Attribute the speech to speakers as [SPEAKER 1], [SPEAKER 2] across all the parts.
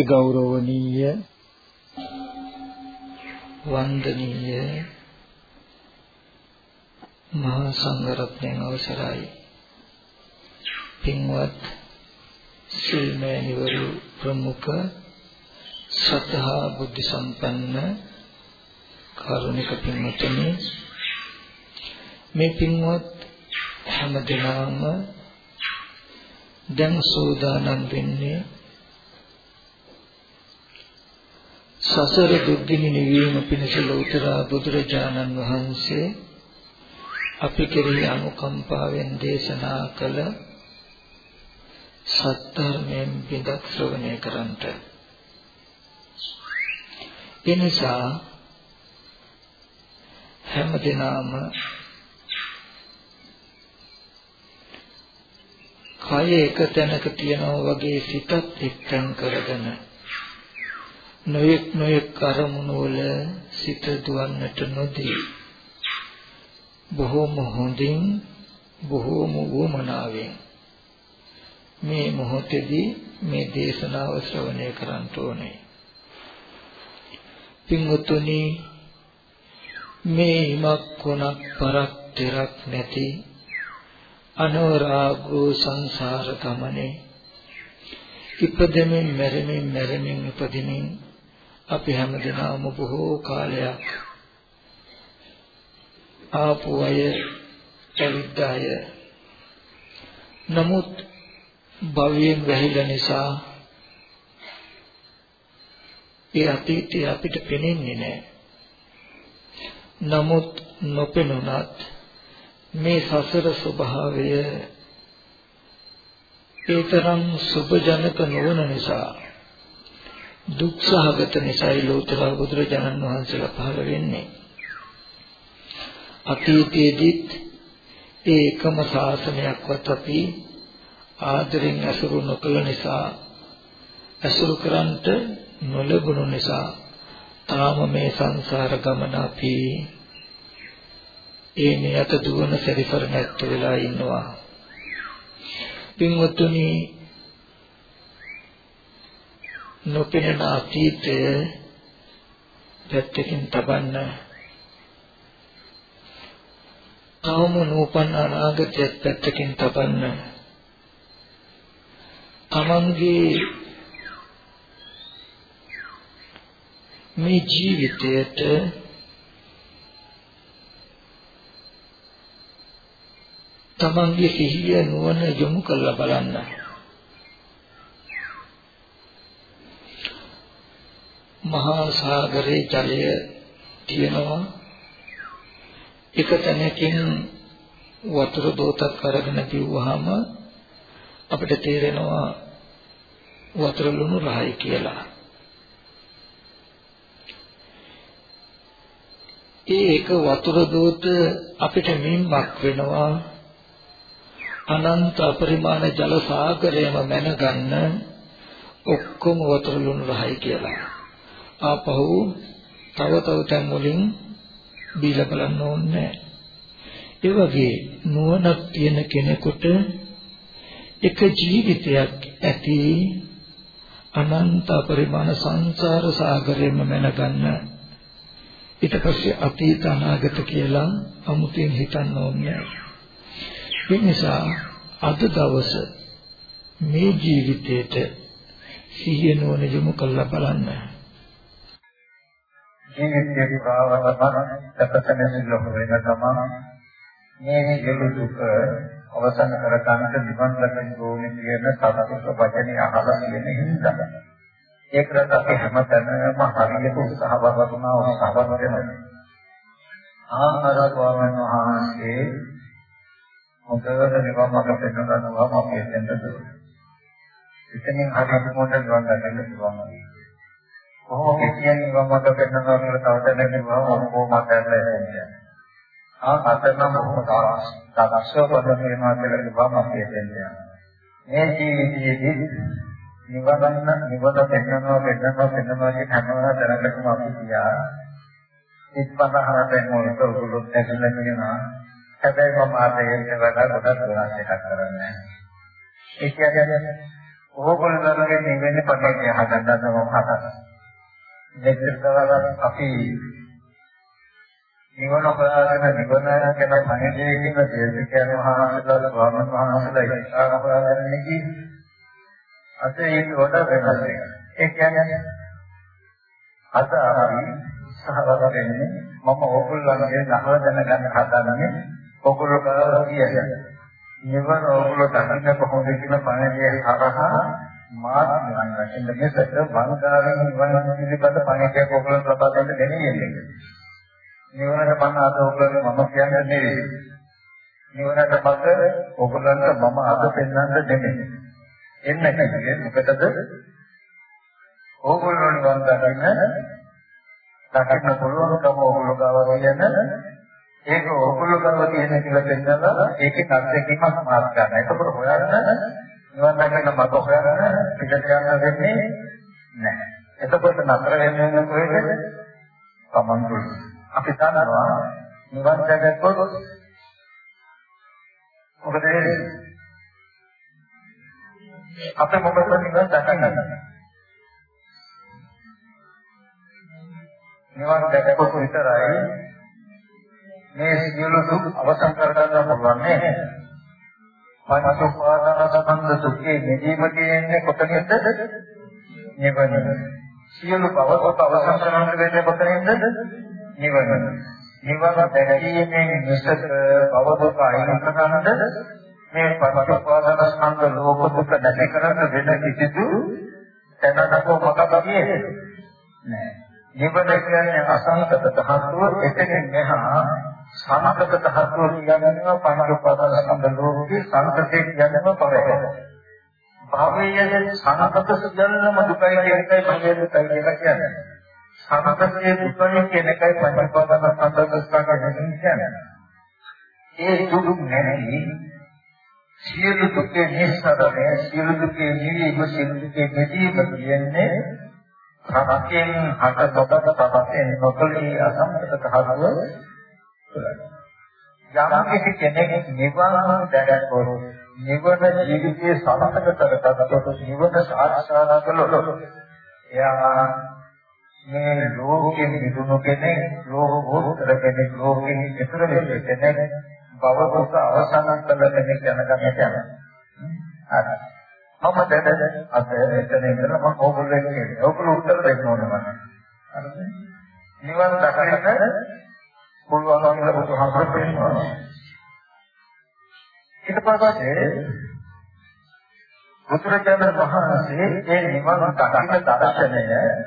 [SPEAKER 1] අති ගෞරවනීය වන්දනීය මහා සංඝරත්නයන් අවසරයි. පින්වත් සිල්මෑණිවරු ප්‍රමුඛ සතහා බුද්ධ සම්පන්න කරුණික පින්වත්නි මේ පින්වත් හැම දිනම දැන් සෝදානම් වෙන්නේ සසර දුක්ගිනි නිවීම පිණිස ලෝතර බුදුරජාණන් වහන්සේ අපි කෙරෙහි අනුකම්පාවෙන් දේශනා කළ සත්‍යයෙන් බිඳක් ශ්‍රවණය කරන්ට එනිසා හැම දිනම කය එක තැනක තියනවා වගේ සිතත් එක්තෙන් කරගෙන නොයෙක් නොයෙක් අරමුණු වල සිත දුවන්නට නොදී බොහෝම හොඳින් බොහෝම වුමනාවෙන් මේ මොහොතේදී මේ දේශනාව ශ්‍රවණය කරන්න ඕනේ. පින්වතුනි මේ හිමක් කොනක් පරක් දෙරක් නැති අනවරාගෝ සංසාර ගමනේ ඉපදෙමින් මැරෙමින් මැරෙමින් ඉපදෙමින් අපි හැමදෙනාම බොහෝ කාලයක් ආපු අය ඇවිත් අය නමුත් භවයෙන් වැහිලා නිසා ඒ අතීතය අපිට පෙනෙන්නේ නැහැ. නමුත් නොපෙනුනත් මේ සසර ස්වභාවය ඒතරම් සුභජනක නොවන නිසා දුක්සහගත නිසායි ලෝතර බුදුරජාණන් වහන්සේලා පහළ වෙන්නේ. අතීතයේදීත් ඒ එකම ශාසනයක්වත් අපි ආදරෙන් ඇසුරු නොකළ නිසා ඇසුරු කරන්ට නොලැබුණු නිසා තාම මේ සංසාර ගමන අපි ඒ නියත දුවන සැරිසර නැත්තු වෙලා ඉන්නවා. පින්වත්නි නොපෙනෙන අතීතය පැත්තකින් තබන්න තවම නූපන් අනාගතයත් පැත්තකින් තබන්න තමන්ගේ මේ ජීවිතයට තමන්ගේ සිහිය නුවණ යොමු කරලා බලන්න. මහා සාගරයේ ජලය තියෙනවා එක තැනකින් වතුර දෝතක් අරගෙන පිව්වහම අපිට තේරෙනවා වතුර ලුණු රහයි කියලා. ඒ එක වතුර දෝත අපිට මින්මක් වෙනවා අනන්ත අපරිමාණ ජල සාගරයම මැනගන්න ඔක්කොම වතුර ලුණු රහයි කියලා. ආපහු තව තව තැන් වලින් බීලා බලන්න ඕනේ. ඒ වගේ නුවණක් තියෙන කෙනෙකුට එක ජීවිතයක් ඇති අනන්ත පරිමාණ සංසාර සාගරෙම මැනගන්න. ඊට පස්සේ අතීත අනාගත කියලා අමුතින් හිතන්න ඕනේ. ඒ නිසා අද දවස මේ ජීවිතේට සිහිය නුවණ යොමු කරලා බලන්න.
[SPEAKER 2] ජීවිතයේ භාවනාව සැපසෙන ලෝක වෙන තමා මේ ජීව දුක අවසන් කර ගන්නට නිවන් ලබන්න ඕනේ කියන සතුට වචනේ අහලා තියෙන හින්දා ඒකට අපි හැමතැනම හරියට උත්සාහවත් වුණා උත්සාහවත් වෙනවා ආහාර ස්වාමීන් වහන්සේ මොකද නිවන් මාර්ග පෙන්වනවා මම එතෙන්ට දුන්නා. ඉතින් හරියට මොකද නිවන් ගන්න පුළුවන්. කොහොම කියන්නේ නිවන් මාර්ග පෙන්වනවා කියලා තව දැනගෙන ගියාම ඔක්කොම අතහැරලා යන්නේ. ආ අතරම බොහොම දාර්ශනික පදම වෙනවා කියලා කිව්වම අපි එතෙන්ට මේ ජීවිතයේදී නිවන නිවන පෙන්වනවා පෙන්වනවා පෙන්වනවා කියන හැම දැනකටම අපි කියා ඉස්පතහරට එනකොට උගුරුත් ඇතුළේ කියනවා හැබැයි මම ආදයෙන් වඩා ගොඩක් වෙනස් එකක් කරන්නේ. ඒ කියන්නේ ඕගොල්ලෝගේ නිවෙන්නේ පටන් හදන්න මම හදනවා. දෙකතරක් අපි නිවන හොයාගෙන නිවන ගැන පණිවිඩය කියන දේශකයන් වහන්සේලා ස්වාමීන් වහන්සේලා ඉස්සරහ හොයාගෙන ඉන්නේ අද ඒක වඩා වෙනස් එකක්. ඒ කියන්නේ අද අපි සහවර වෙන්නේ මම ඕගොල්ලන්ගේ නහර දැනගන්න හදන්නේ ඕගොල්ලෝ කරලා කියන්නේ. නිවන ඕගොල්ලෝ දකින්න කොහොමද කියන පණිවිඩය හරහා මාත් නිවන් දකින්න මෙසට බංගාවෙන් නිවන පිළිබඳ පණිවිඩයක් ඕගොල්ලෝ ලබා දෙන්න දෙන්නේ. නිවනට මම අද ඔයගොල්ලෝ මම කියන්නේ නෙවෙයි. නිවනට මත ඔයගොල්ලන්ට මම අද පෙන්වන්න දෙන්නේ. එන්න කියන්නේ මොකටද? ඕගොල්ලෝ නිවන් දකින්න දකින්න පුළුවන්කම ඕගොල්ලෝ ගාව කියන ඒක ඕගොල්ලෝ ගාව තියෙන කියලා පෙන්නලා ඒකේ අත්දැකීමක් මාත් ගන්න. ඒකපොර හොයන්න නිවන් දකින්න මත හොයන්න පිටට යන්න වෙන්නේ නැහැ. එතකොට නතර වෙන්නේ කොහෙද? තමන් දුන්නේ. අපි දන්නවා නිවන් දැකගත්තොත් මොකද අපේ මොකද නිවන් දැකගන්න නිවන් දැකගොත් විතරයි මේ සියලු දුක් අවසන් කරගන්න පුළුවන් නේ පංච උපාදානස්කන්ධ සුඛේ නිදීම කියන්නේ කොතනින්ද නිවන සියලු භවක අවසන් කරගන්න වෙන්නේ කොතනින්ද නිවන. නිවන දැකීමෙන් මිසක භවදුක අයින් කරනද මේ පටිච්චසමුප්පාදන ස්කන්ධ ලෝක දුක දැක කරන්න වෙන කිසිදු තැනක මොකක්ද කියන්නේ? නෑ. නිවන කියන්නේ අසංකත ධාතුව එතකින් මෙහා සංකත ධාතුව කියන්නේ පටිච්චසමුප්පාදන ස්කන්ධ ලෝකේ සංකතේ කියන්නේ පරය. භවයේ සංකත සියල්ලම දුකයි කියනකයි භවයේ දුකයි කියලා කියන්නේ. සමතකයේ දුකයි කියන එකයි පංචපාදන සම්බන්ධතාවය කියන්නේ. ඒ දුක් නැති සියලු දුකේ නිස්සරණය සියලු දුකේ නිවීම සියලු දුකේ නිදීම කියන්නේ සමතෙන් හට සොබත සමතෙන් නොකලී අසම්පත කහව යම් කිසි කෙනෙක් නිවන් දැකගොත් නිවන ජීවිතයේ සමතක කරගත්තොත් නිවන සාක්ෂාත් කළොත් එයා මේ ලෝකෙන් මිදුණු කෙනෙක් ලෝකෝත්තර කෙනෙක් ලෝකෙන් ඉතර වෙච්ච කෙනෙක් බව දුක අවසන් කළ කෙනෙක් දැනගන්න යනවා. හරි. මම දැන අද එතන ඉඳලා මම ඕගොල්ලෝ කියන්නේ. ඕගොල්ලෝ උත්තර දෙන්න ඕනේ මම. හරිද? නිවන් දකින්න පුළුවන් කියලා බුදුහාමුදුරුවෝ කියනවා. ඊට පස්සේ බුදුරජාණන් වහන්සේ ඒ නිවන් දකින්න දර්ශනය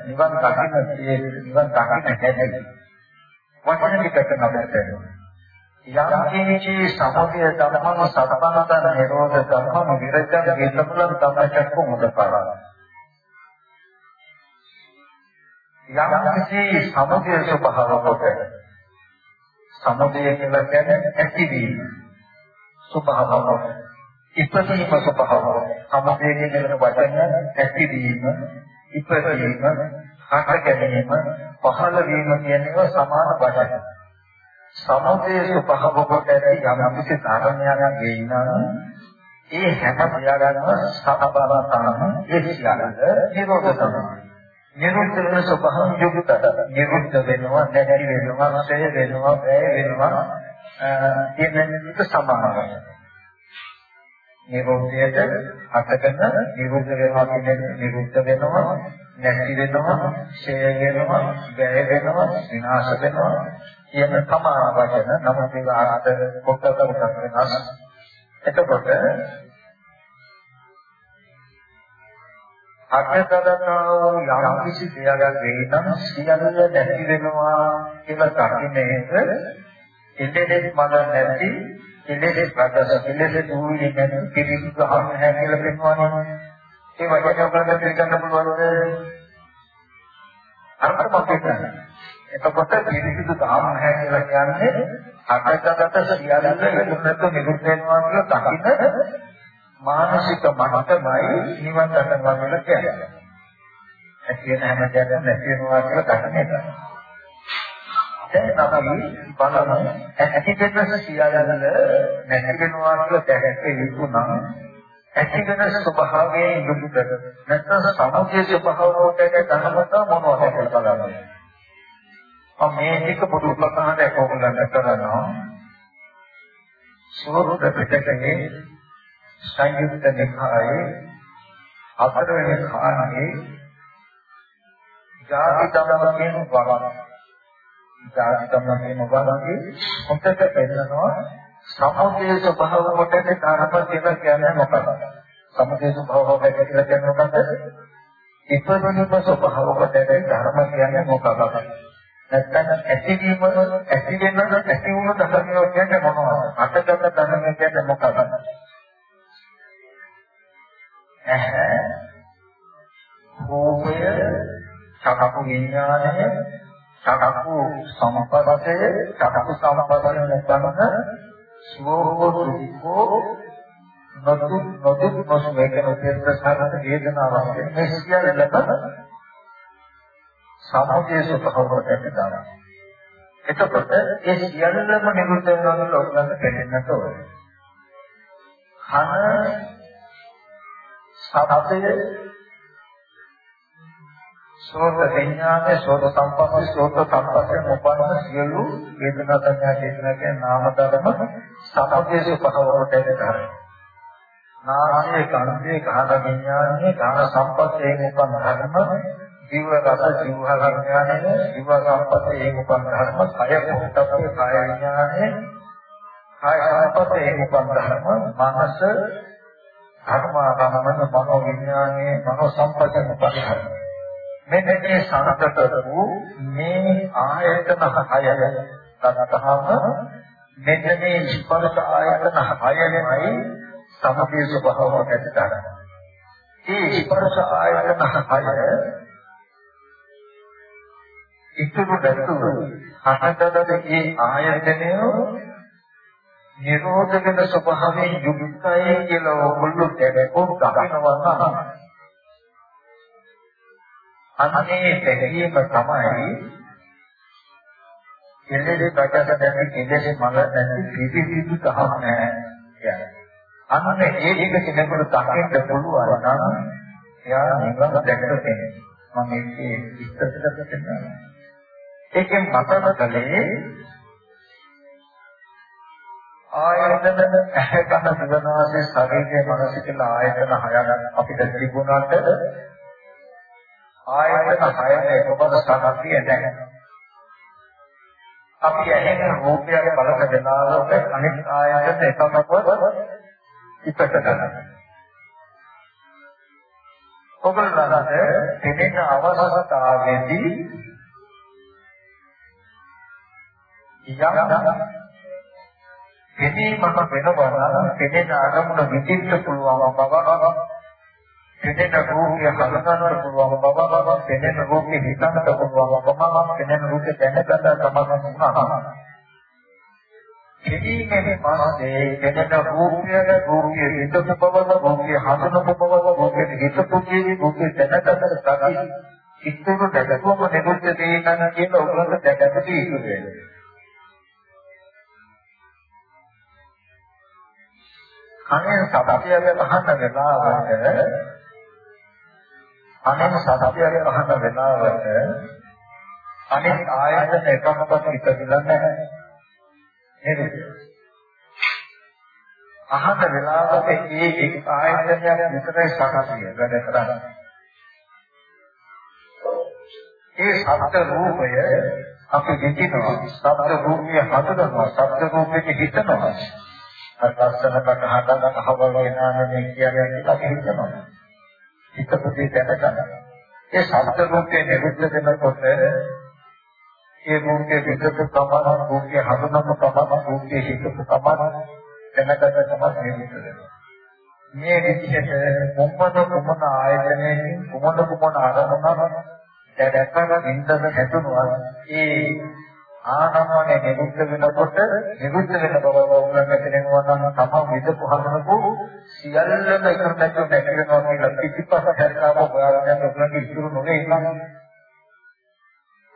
[SPEAKER 2] නිවන් දකින්න ඒ නිවන් දකින්න හැටි වචන ටිකට නබතේ යම්කින්චි සමුදය ධර්මම සත්පන්නතන නිරෝධ ධර්මම විරජ්‍යං හේතුඵලං තමචක්කු මුදපාර යම්කින්චි සමුදය ස්වභාව කොට සමුදය කියලා කියන්නේ ඇතිවීම. ස්වභාව කොට ඉපදීම ස්වභාව සමතේ කියන වචන ඇතිවීම ඉපදීම හට ගැනීම පහළ වීම කියන ඒවා සමාන වචන. සමතේ ස්වභාව කොට ඇති යම් කිසි ධර්මයක් වෙයිනම් ඒ හැම ප්‍රයාගන්න සබබවතන ඒ සියල්ල නිරෝධ තමයි නිරුද්ධ වෙන ස්වභාවය යුක්තද නිරුද්ධ වෙනවා නැති වෙනවා ඡය වෙනවා වැය වෙනවා කියන එක සමානයි. නිරෝධයට අටකන නිරුද්ධ වෙනවා කියන්නේ නිරුද්ධ වෙනවා නැති වෙනවා ඡය වෙනවා වැය වෙනවා විනාශ වෙනවා කියන සමාන වචන නමුත් ඒක ආකාර කොටස කොටස් වෙනස්. එතකොට අටකදතාව යම් කිසි දෙයක් වේනම් සියල්ල නැති වෙනවා කියලා දකින්නේ ඉන්දෙස් මල නැති කෙලෙස් ප්‍රදස කෙලෙස් දුන්නේ නැති පිළිසු ගහන්න නැහැ කියලා පෙන්වනවා. ඒ වචන ඔබට පිළිගන්න පුළුවන්ද? අරකට මතක ගන්න. එතකොට පිළිසු ගහන්න නැහැ කියලා කියන්නේ අකටකට සියල්ල ඉක්මනට නිරුද්ධ වෙනවා කියලා දකින්න මානසික මට්ටමයි නිවන් දකිනවා කියලා කියන්නේ. ඇති වෙන හැම දෙයක්ම නැති වෙනවා කියලා දකින්න එක. දැන් අපි බලමු ඇති දෙන්න සියල්ල නැති වෙනවා කියලා දැක්ක යුතුනම් ඇති වෙන ස්වභාවයෙන් යුක්ත නැත්නම් සමුදේ ස්වභාවයට ධර්මත මොනවද කියලා බලන්න. මම මේ ටික පොදු උපකරණයක් ඔයගොල්ලන්ට කරනවා. සෝරුද පිටකේ සංයුක්ත නිකායේ අතරවෙනි කාණේ ජාති ධම්ම කියන වරණ. ජාති ධම්ම කියන වරණේ හොඳට පෙන්නනවා සමුදේ ස්වභාව කොටේ ධර්ම කියලා කියන්නේ මොකක්ද? සමුදේ ස්වභාව කොටේ කියලා කියන්නේ මොකක්ද? ඉපදුණු ස්වභාව කොටේ ධර්ම කියන්නේ මොකක්ද? නැත්නම් ඇතිවීම ඇති වෙන ඇති වුණ ධර්මය කියන්නේ මොනවද? අටගත ධර්මය කියන්නේ මොකක්ද? ඇහැ රූපය සකපු විඥානය සකපු සම්පදය සකපු සම්පදය නැත්නම් ස්වෝහෝ නතු නතු පසු මේකන තේරසහගත වේදනාවක් මේ සියල්ලම සමුදේ ස්වභාවයට ඇතිදා. එතකොට ඒ සියල්ලම නිරුද්ධ වෙනවා කියලා ඔයගලන්ට තේරෙන්නට ඕනේ. කන සතය සෝත විඥානේ සෝත සම්පස්සේ සෝත සම්පස්සේ මොපන්න සියලු වේදනා සංඥා චේතනා කියන නාම ධර්ම සමුදේ ස්වභාවයට ඇතිදා. නාමයේ කර්මයේ කාණ විඥානේ කාණ සම්පස්සේ මොපන්න ධර්ම ජීව රස ජීව විඥානය ජීව සම්පතේ ඒක උපන් ධර්ම කය කොටපේ කාය විඥානය කාය සම්පතේ ඒක උපන් ධර්ම මනස ධර්ම ආගමන මනෝ විඥානයේ මනෝ සම්පතේ උපන් ධර්ම මෙන්න මේ සංකත වූ මේ ආයතන හය ගන්නතහම මෙන්න මේ ස්පර්ශ ආයතන හයමයි සමගිය ස්වභාවයක් ඇති කරගන්න. මේ ස්පර්ශ ආයතන හය ඉතුරු නැතුව හටගන්න මේ ආයතනය නිරෝධ වෙන ස්වභාවයෙන් යුක්තයි කියලා ඔගොල්ලෝ දැක්කොත් දකිනවා අන්නේ දැකීම තමයි කෙලෙස් බඩට දැකි කෙලෙස් මල නැති පිටිසිදු තහම නැහැ කියන්නේ. අන්න ඒ ටික කෙනෙකුට දකින්න පුළුවන් නම් එයා නිවන් දැක්ක කෙනෙක්. මම ඒකේ විස්තරයක් දෙන්නම්. ඒකෙන් මතක කළේ ආයතන ඇහැ කන දිවනාසය ශරීරයේ මනස කියලා ආයතන හයක් අපිට තිබුණාට ආයතන හයම එකවර සමගිය නැහැ. අපි ඇහෙන රූපයක් බලක වෙනාවට අනිත් ආයතන එකමකව ඉපට ගන්නවා. ඔබලට දෙන්න අවස්ථාවේදී යම් කෙනීමම වෙනවා කෙනෙක් අරමුණ විඳින්න පුළුවන් බව? කෙනෙක් රූපය හඳුනන්න පුළුවන් බව? කෙනෙක් රූපය හිතන්න පුළුවන් බව? කෙනෙක් රූපය දැනගන්න සමග වුණා කෙනීමේ පස්සේ කෙනෙක් රූපය රූපය හිතපු බව? රූපය හඳුනපු බව? රූපය හිතපු කී රූපය දැනගන්න සාකි ඉතුරු දැකපුවම නිරුද්ධ දෙයන්න කියන උගලට දැකපු දේ ඉතුරු වෙනවා කණෙන් සත්‍යය පහන වෙලාවට අනෙන් සත්‍යය පහන වෙලාවට අනෙක් ආයතන එකමකට ඉපදිලා නැහැ. නේද අහන වෙලාවට ඒ එක් ආයතනයක් විතරයි සකසිය වැඩ කරන්නේ. ඒ සත්‍ය රූපය අපි විඳිනවා. සත්‍ය රූපය හදනවා. සත්‍ය රූපෙට හිතනවා. අත්සන කටහඬ අහවල් වෙනානේ කියන්නේ අපි හිතනවා. හිතපොතේ දැනගන්න. ඒ ශබ්ද රූපේ නිරුද්ධ වෙනකොට ඒ රූපේ විකල්ප ප්‍රමාණ රූපේ හඳුනන ප්‍රමාණ රූපේ හිතපු ප්‍රමාණ දැනගන්න තමයි නිරුද්ධ වෙනවා. මේ විදිහට මොම්මන මොමන ආයතනයකින් මොමන මොමන ආරම්භන දැක්කම ඉන්දන හැදුනවා ඒ ආනමනේ නිරුද්ධ වෙනකොට නිරුද්ධ වෙන බව ඕගොල්ලන්ට තේරෙනවා නම් තමන් විදපු හඳනකෝ සියල්ලම එකට නැතුව නැතිවෙනවා කියලා පිටිපස්ස හැරලාම හොයාගෙන ඔයගොල්ලන්ගේ ඉතුරු නොවේ නම්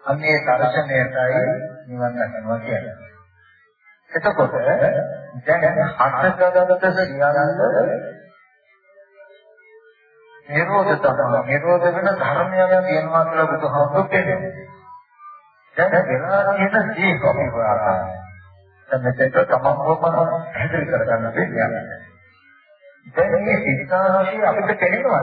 [SPEAKER 2] අන්නේ දර්ශනයටයි නිවන් දකින්නවා කියන්නේ. එතකොට දැන් හටගත්ත සියල්ල නිරෝධ තමයි නිරෝධ වෙන ධර්මයක් තියෙනවා කියලා බුදුහාමුදුරුවෝ කියනවා. දැන් වෙලා තියෙන ජීව විවාහය. දැන් මෙතෙක් තමන්වම හැදෙන්න කරගන්න දෙන්නේ. දැන් මේ සිතාරාශිය අපිට තේරෙනවා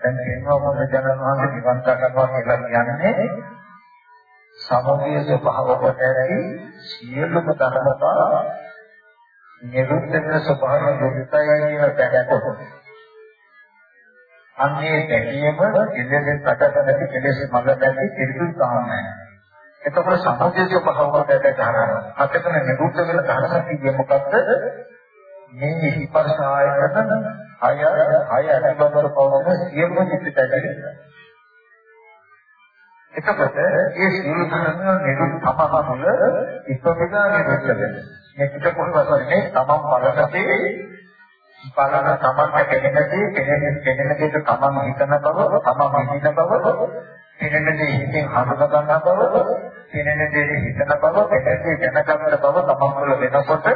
[SPEAKER 2] දැන් තේරෙනවා මොකද ජනන් වහන්සේ නිවන් දක්වනවා කියලා කියන්නේ සමගිය ස්වභාව කොට ඇති සියලුම ධර්මතා නිරුද්ධ වෙන ස්වභාවය දුක්ඛය කියන දැනකොට අන්නේ දැකීම ඉන්ද්‍රියෙන් සකස් නැති කෙලෙස් මඟ නැති පිළිතුරු කාමයි. එතකොට සම්පූර්ණ ස්වභාවයට දැකහරන. අතකන නිරුද්ධ වෙන ධර්ම කියේ මොකද්ද? මේ ස්පර්ශ ආයතන අය අය අනිබඳව පවන සියලුම චිත්තයයි. එතකොට ඒ සියලු ධර්ම නිරුද්ධ තමම තුළ ඉස්සෙල්ලා නිරුද්ධ වෙනවා. මේ පිට කොහොමද මේ තමන් බලකදී බලන තමන්ට කෙනෙකුගේ කෙනෙක් කෙනෙක් දෙයක තමන් හිතන බව තමන් හිතන බව කෙනෙක් දෙය හිතෙන් හඳුනා ගන්න බව කෙනෙක් දෙය හිතන බව කෙනෙක් දැනගන්න බව තමන් වල වෙනකොට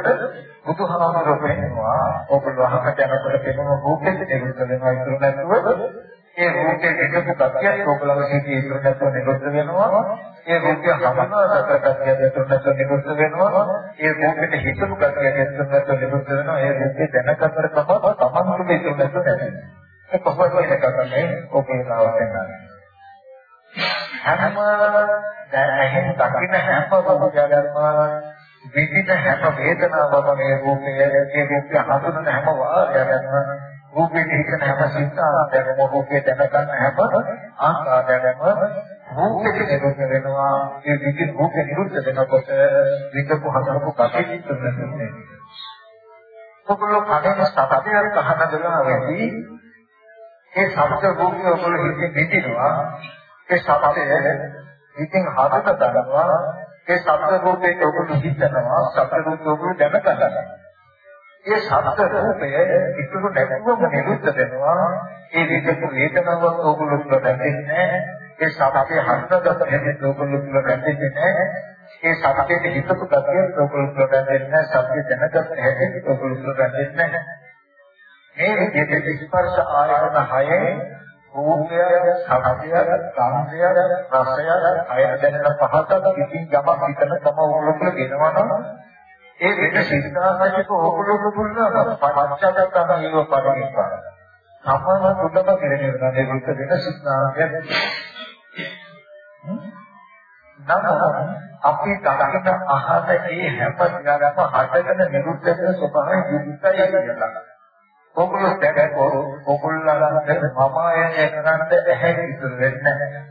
[SPEAKER 2] බුදුහාමුදුරුවෝ කියනවා ඔබ වහකට යනකොට පෙනෙන රූපෙත් නිරුද්ධ වෙනවා ඉතුරු නැතුව ඒ රූපේ එකතු කතිය ඕකලම සිටි ඉතුරු නැතුව නිරුද්ධ වෙනවා. ඒ රූපය හමනකට කතිය ඉතුරු නැතුව නිරුද්ධ වෙනවා. ඒ රූපෙට හිතපු කතිය ඉතුරු නැතුව නිරුද්ධ වෙනවා. ඒ රූපේ දැනගතර තමයි තමන් තුළ ඉතුරු නැතුව නැති. ඒ කොහොමද මේක කරන්නේ? ඕකේ නාවතෙන් හැම දැනෙන දකින්න හැම රූපයක්ම විවිධ හැම වේදනාවම මේ රූපයේ ඒ රූපය හඳුනන හැම වාරයක්ම රූපේ හිතන හැම සිතාරයක්ම රූපේ දැනගන්න හැම ආකාරයක්ම රූපේ නිරුද්ධ වෙනවා ඒ විදිහ රූපේ නිරුද්ධ වෙනකොට විකපු හතරක කපෙන්න තුනන්නේ ඔගොල්ලෝ කඩන සතපයක් අහන දලාවේදී ඒ සමත රූපය ඔගොල්ලෝ හිතේ පිටිනවා ඒ සතපය ඉතින් හදත ගන්නවා ඒ සත්‍ය රූපේ ඔගොල්ලෝ හිතනවා සත්‍ය රූපය ඔගොල්ලෝ දැනගන්නවා ඒ සත්‍ය රූපය ඉතුරු නැතුවම නිරුද්ධ වෙනවා. ඒ විදිහට වේදනාවක් ඕගොල්ලෝ තුළ දැනෙන්නේ ඒ සත්‍යයේ හඳුනාගත හැටි ඕගොල්ලෝ තුළ දැනෙන්නේ නැහැ. ඒ සත්‍යයේ හිතපු කතිය ඕගොල්ලෝ තුළ දැනෙන්නේ නැහැ. සත්‍ය දැනගත හැටි ඕගොල්ලෝ තුළ දැනෙන්නේ නැහැ. මේ විදිහට ස්පර්ශ ආයතන හයේ රූපය, සත්‍යය, කාන්තය, රසය, අයත දැනෙන පහතක් කිසිම යමක් හිතන තම ඕගොල්ලෝ තුළ ගෙනවා නම් ඒ වෙන සිතාසයක ඕගොල්ලෝ පුළුවන් පච්චගත අනිව පරිණිපාත. සම්මත සුද්ධම කෙරෙන නේද විත් වෙන සිතාසයක්. නම් අපි දකින අහස ඒ හැම දිගටම හටගෙන නිරුද්ධ වෙන ස්වභාවය දුක්ඛය කියලා. ඕගොල්ලෝ දැකෝ ඕගොල්ලන්ට මම ආයනය කරන්න ඇහැ ඉතුරු වෙන්නේ නැහැ.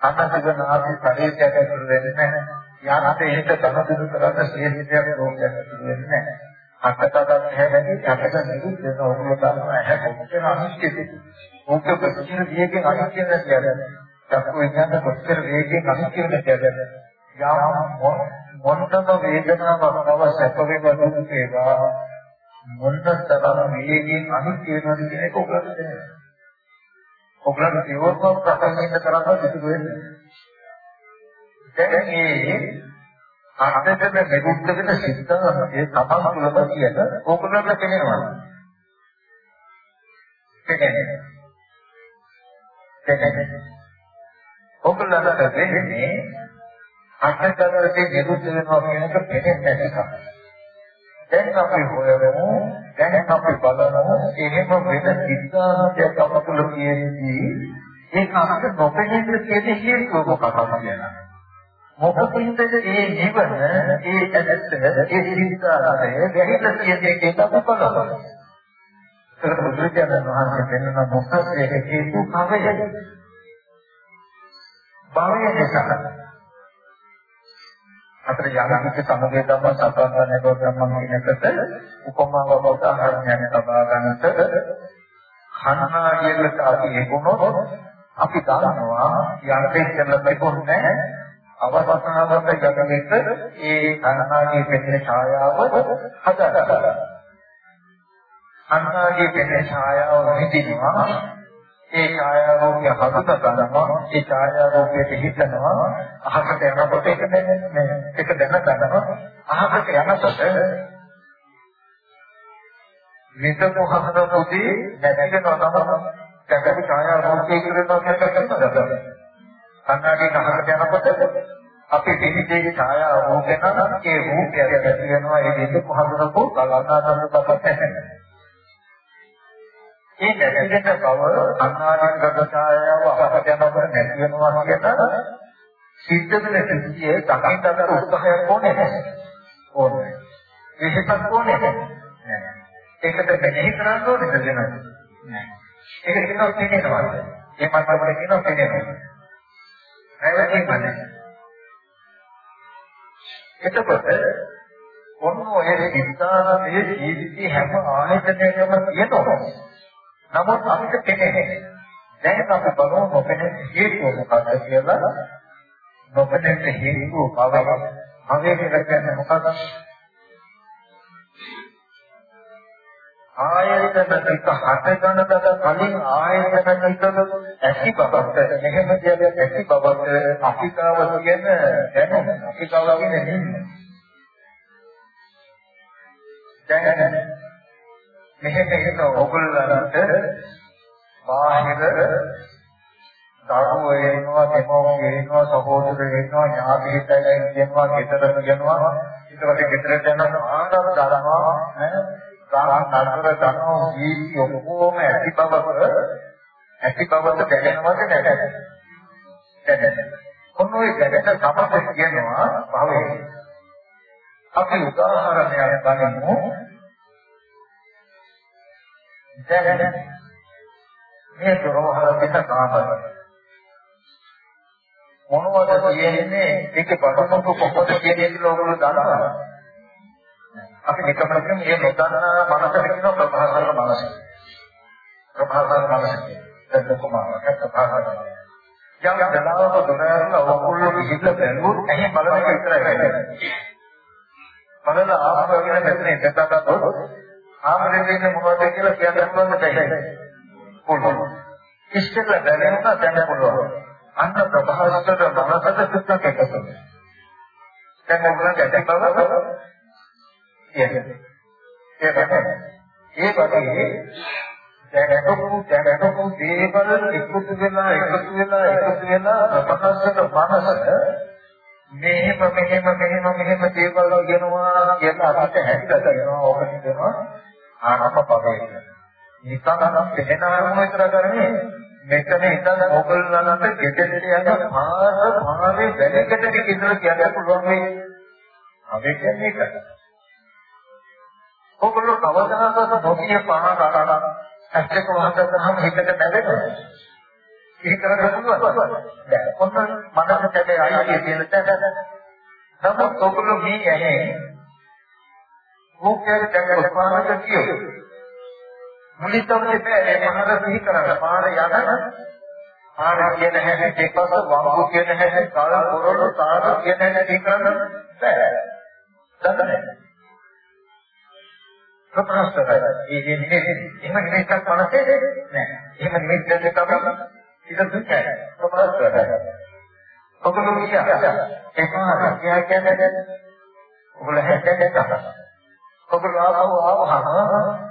[SPEAKER 2] අනන්තගෙන ආදී ශරීරයක් ඉතුරු වෙන්නේ නැහැ. යානතේ හිත තනතුරු කරන්න සියදියක් රෝගයක් වෙන්නේ නැහැ. අත්තකටත් හැබැයි අත්තක නිරුද්ධ වෙන ඔකුල තමයි හැකොච්චර අනිත්‍යද. ඕක ප්‍රතිචින දියකින් අනිත්‍ය නැතිද? චක්කු විඥාන කොච්චර වේගයෙන් අනිත්‍ය නැතිද? යාම මොනතම වේදනාවක් බව සැප වේවා දුක් වේවා මොනතරම් වේගයෙන් අනිත්‍ය වෙනවද කියන එක ඔයගලට දැනෙනවා. ඔයගලට ඒවොත් ප්‍රශ්නින්න කරන්න සිදු වෙන්නේ. දැන් මේ අටකට නිරුද්ධ වෙන සිත ඒ තමන් තුළම කියන ඕකනට කියනවා. කියන්නේ. කියන්නේ. ඕකලට දෙන්නේ අටකටේ නිරුද්ධ වෙනවා කියන එක පෙනෙන්නේ නැතිකම. දැන් අපි හොයමු දැන් අපි බලමු එහෙම වෙන සිද්ධාන්තයක් අපතුල කියන්නේ ඒක අපිට නොපෙනෙන කෙනෙක් හේතුව මොකක්ද කියනවා. මොකකින්ද මේ නිවන ඒ ඇත්ත ඒ සිතාරය දෙහිලා කියන්නේ ඒක අපි බලනවා. ඒක බුදුරජාණන් වහන්සේ දෙන්න මොකක්ද ඒක හේතු කවයද? භවය නිසා. අතර යගනික සමගය ධම්ම සතරවන ධම්ම කියනකට උපමාව උදාහරණයක් ලබා ගන්නට කන්නාඩියකට අපි හේකුණොත් අපි දන්නවා යන්නේ ඉස්සෙල්ලා තිබුණේ අවසානවක යකෙක් ඒ කන්නාගේ පෙනෙන ඡායාව හදලා. කන්නාගේ පෙනෙන ඡායාව විදිනවා ඒ ඡායාරෝපය හසුත ගන්නවා. ඒ ඡායාරෝපයට හිතනවා. අහකට යනකොට ඒක දැනෙන්නේ ඒක දැන ගන්නවා අහකට යනකොට විතක හසන පුදී නැතිවෙනවා තමයි. දැකපු ඡායාරෝපය කරනවා කියලා කරනවා කන්නාගේ අහකට යනකොට අපි පිළිදේ ඡායාව රූපේ නම් ඒ රූපය ඇති වෙනවා ඒ විතක හසනපු කලනාතන බපත් නැහැ ඒ නැතිවෙන බව අනාගත ඡායාව අපට යනකොට නැති වෙනවා කියන සිද්ධ වෙන සිද්ධියේ දකින්නතර උත්සාහයක් ඕනේ නැහැ. ඕනේ. විශේෂයක් ඕනේ නැහැ. ඒකට මෙහෙි කරන්න ඕනේ දෙන්න. නැහැ. ඒක කියනවා තේරෙනවා. ඒ මතවල කියනවා තේරෙනවා. නැවතීමනේ. එතකොට ඔන්න ඔය සිතාරයේ ජීවිතේ හැම ආයතනයකම තියෙනවා. නමුත් අපිට පෙනෙන්නේ දැන් අපි බලමු නොපෙනෙන හේතුව මොකක්ද කියලා නොපෙනෙන හේතුව බව මගේ කියලා කියන්නේ මොකක්ද ආයතන එක හට ගන්නකට කලින් ආයතන එක ඇසි බවට මෙහෙම කියන්නේ ඇසි බවට අපිකාව කියන දැනුම. අපිකාව කියන්නේ නෙමෙයි දැන් මෙහෙම එහෙම ඕගොල්ලන්ට බාහිර දරුවෝ එනවා දෙමව්පියෝ එනවා සහෝදරයෝ එනවා ඥාති හිතයි කියනවා ගෙදර කියනවා ඊට පස්සේ ගෙදරට යනවා ආනන්ද දරනවා ඈ ගාන නතර ගන්නවා ජීවි ඔක්කොම ඇති බවක ඇති බවට දැනෙනවද නැද්ද? දැනෙන කොන්න ඔය දැනෙන සමත කියනවා භවයේ. අපි උදාහරණයක් ගන්නමු දැන් මේ දරවහල පිට කාමර. මොනවද කියන්නේ? ඒක බලනකොට කොහොමද කියන්නේ කියලා ඔයගොල්ලෝ දන්නවා. අපි එකම කරගෙන මේ නොදන්නා මනසට කියන ප්‍රභාකර මනස ප්‍රභාකර මනස ඒක කොහොමද ප්‍රභාකර යම් දලාවක දොරයන් ඔයගොල්ලෝ විහිද බැලුවොත් එහි බලන එක විතරයි වෙන්නේ බලලා ආපහු වෙන පැත්තේ දෙකකට ආමරේ වෙන්නේ මොකද කියලා කියන්න පුළුවන් දෙයක්. පුළුවන්. ඉස්සෙල්ලා දැනෙනවා දැන පුළුවන්. අන්න ප්‍රභාස්තර මනසට සුත්තක් එකතු. දැන් ඔයගොල්ලන්ට ඇති බව කියන්නේ. ඒ වගේ ඒ වගේ දැනගමු දැනගමු දේවල් එකතු වෙලා එකතු වෙලා එකතු වෙලා ප්‍රභාස්තර මනසට මෙහෙම මෙහෙම මෙහෙම මෙහෙම දේවල් වෙනවා කියලා අපිට හැදලා තියෙනවා ඕක කියනවා ආරම්භ පදේ. නිකන් නම් දෙහෙන අරමුණ විතර කරන්නේ මෙතන ඉඳන් ඕගොල්ලන්ට ගෙදෙට යන පාර පාරේ වැඩකට කියලා කියන්න පුළුවන් මේ. අපි කියන්නේ ඒක. ඕගොල්ලෝ කවදාකවත් නොකිය පාර අරන ඇත්තක වහකට හිතට නැදෙන්නේ. ඒක කරගන්න පුළුවන්. දැන් ඔන්න මනසට ඇයි තියෙන තැන. නමුත් ඔගොල්ලෝ මේ ඇහැ රූපයට දැක උපානක කියෝ. මුලින්ම ඉතින් මනස සිහි කරගන්න. පාර යන පාර කියන හැටි දෙපස වංගු කියන හැටි කාල පොරොල්ල සාර කියන හැටි සිහි කරගන්න බෑ. දන්නද? ප්‍රප්‍රස්තයි. ඒ කියන්නේ එහෙම නිමිත්තක් මනසේ නෑ. එහෙම නිමිත්තක් තමයි ඉතින් දුකයි. ප්‍රප්‍රස්තයි. ඔබ කියන්නේ ඒ පාර කියන්නේ ඔබලා හැදෙන්නේ ඔබලා ආවහම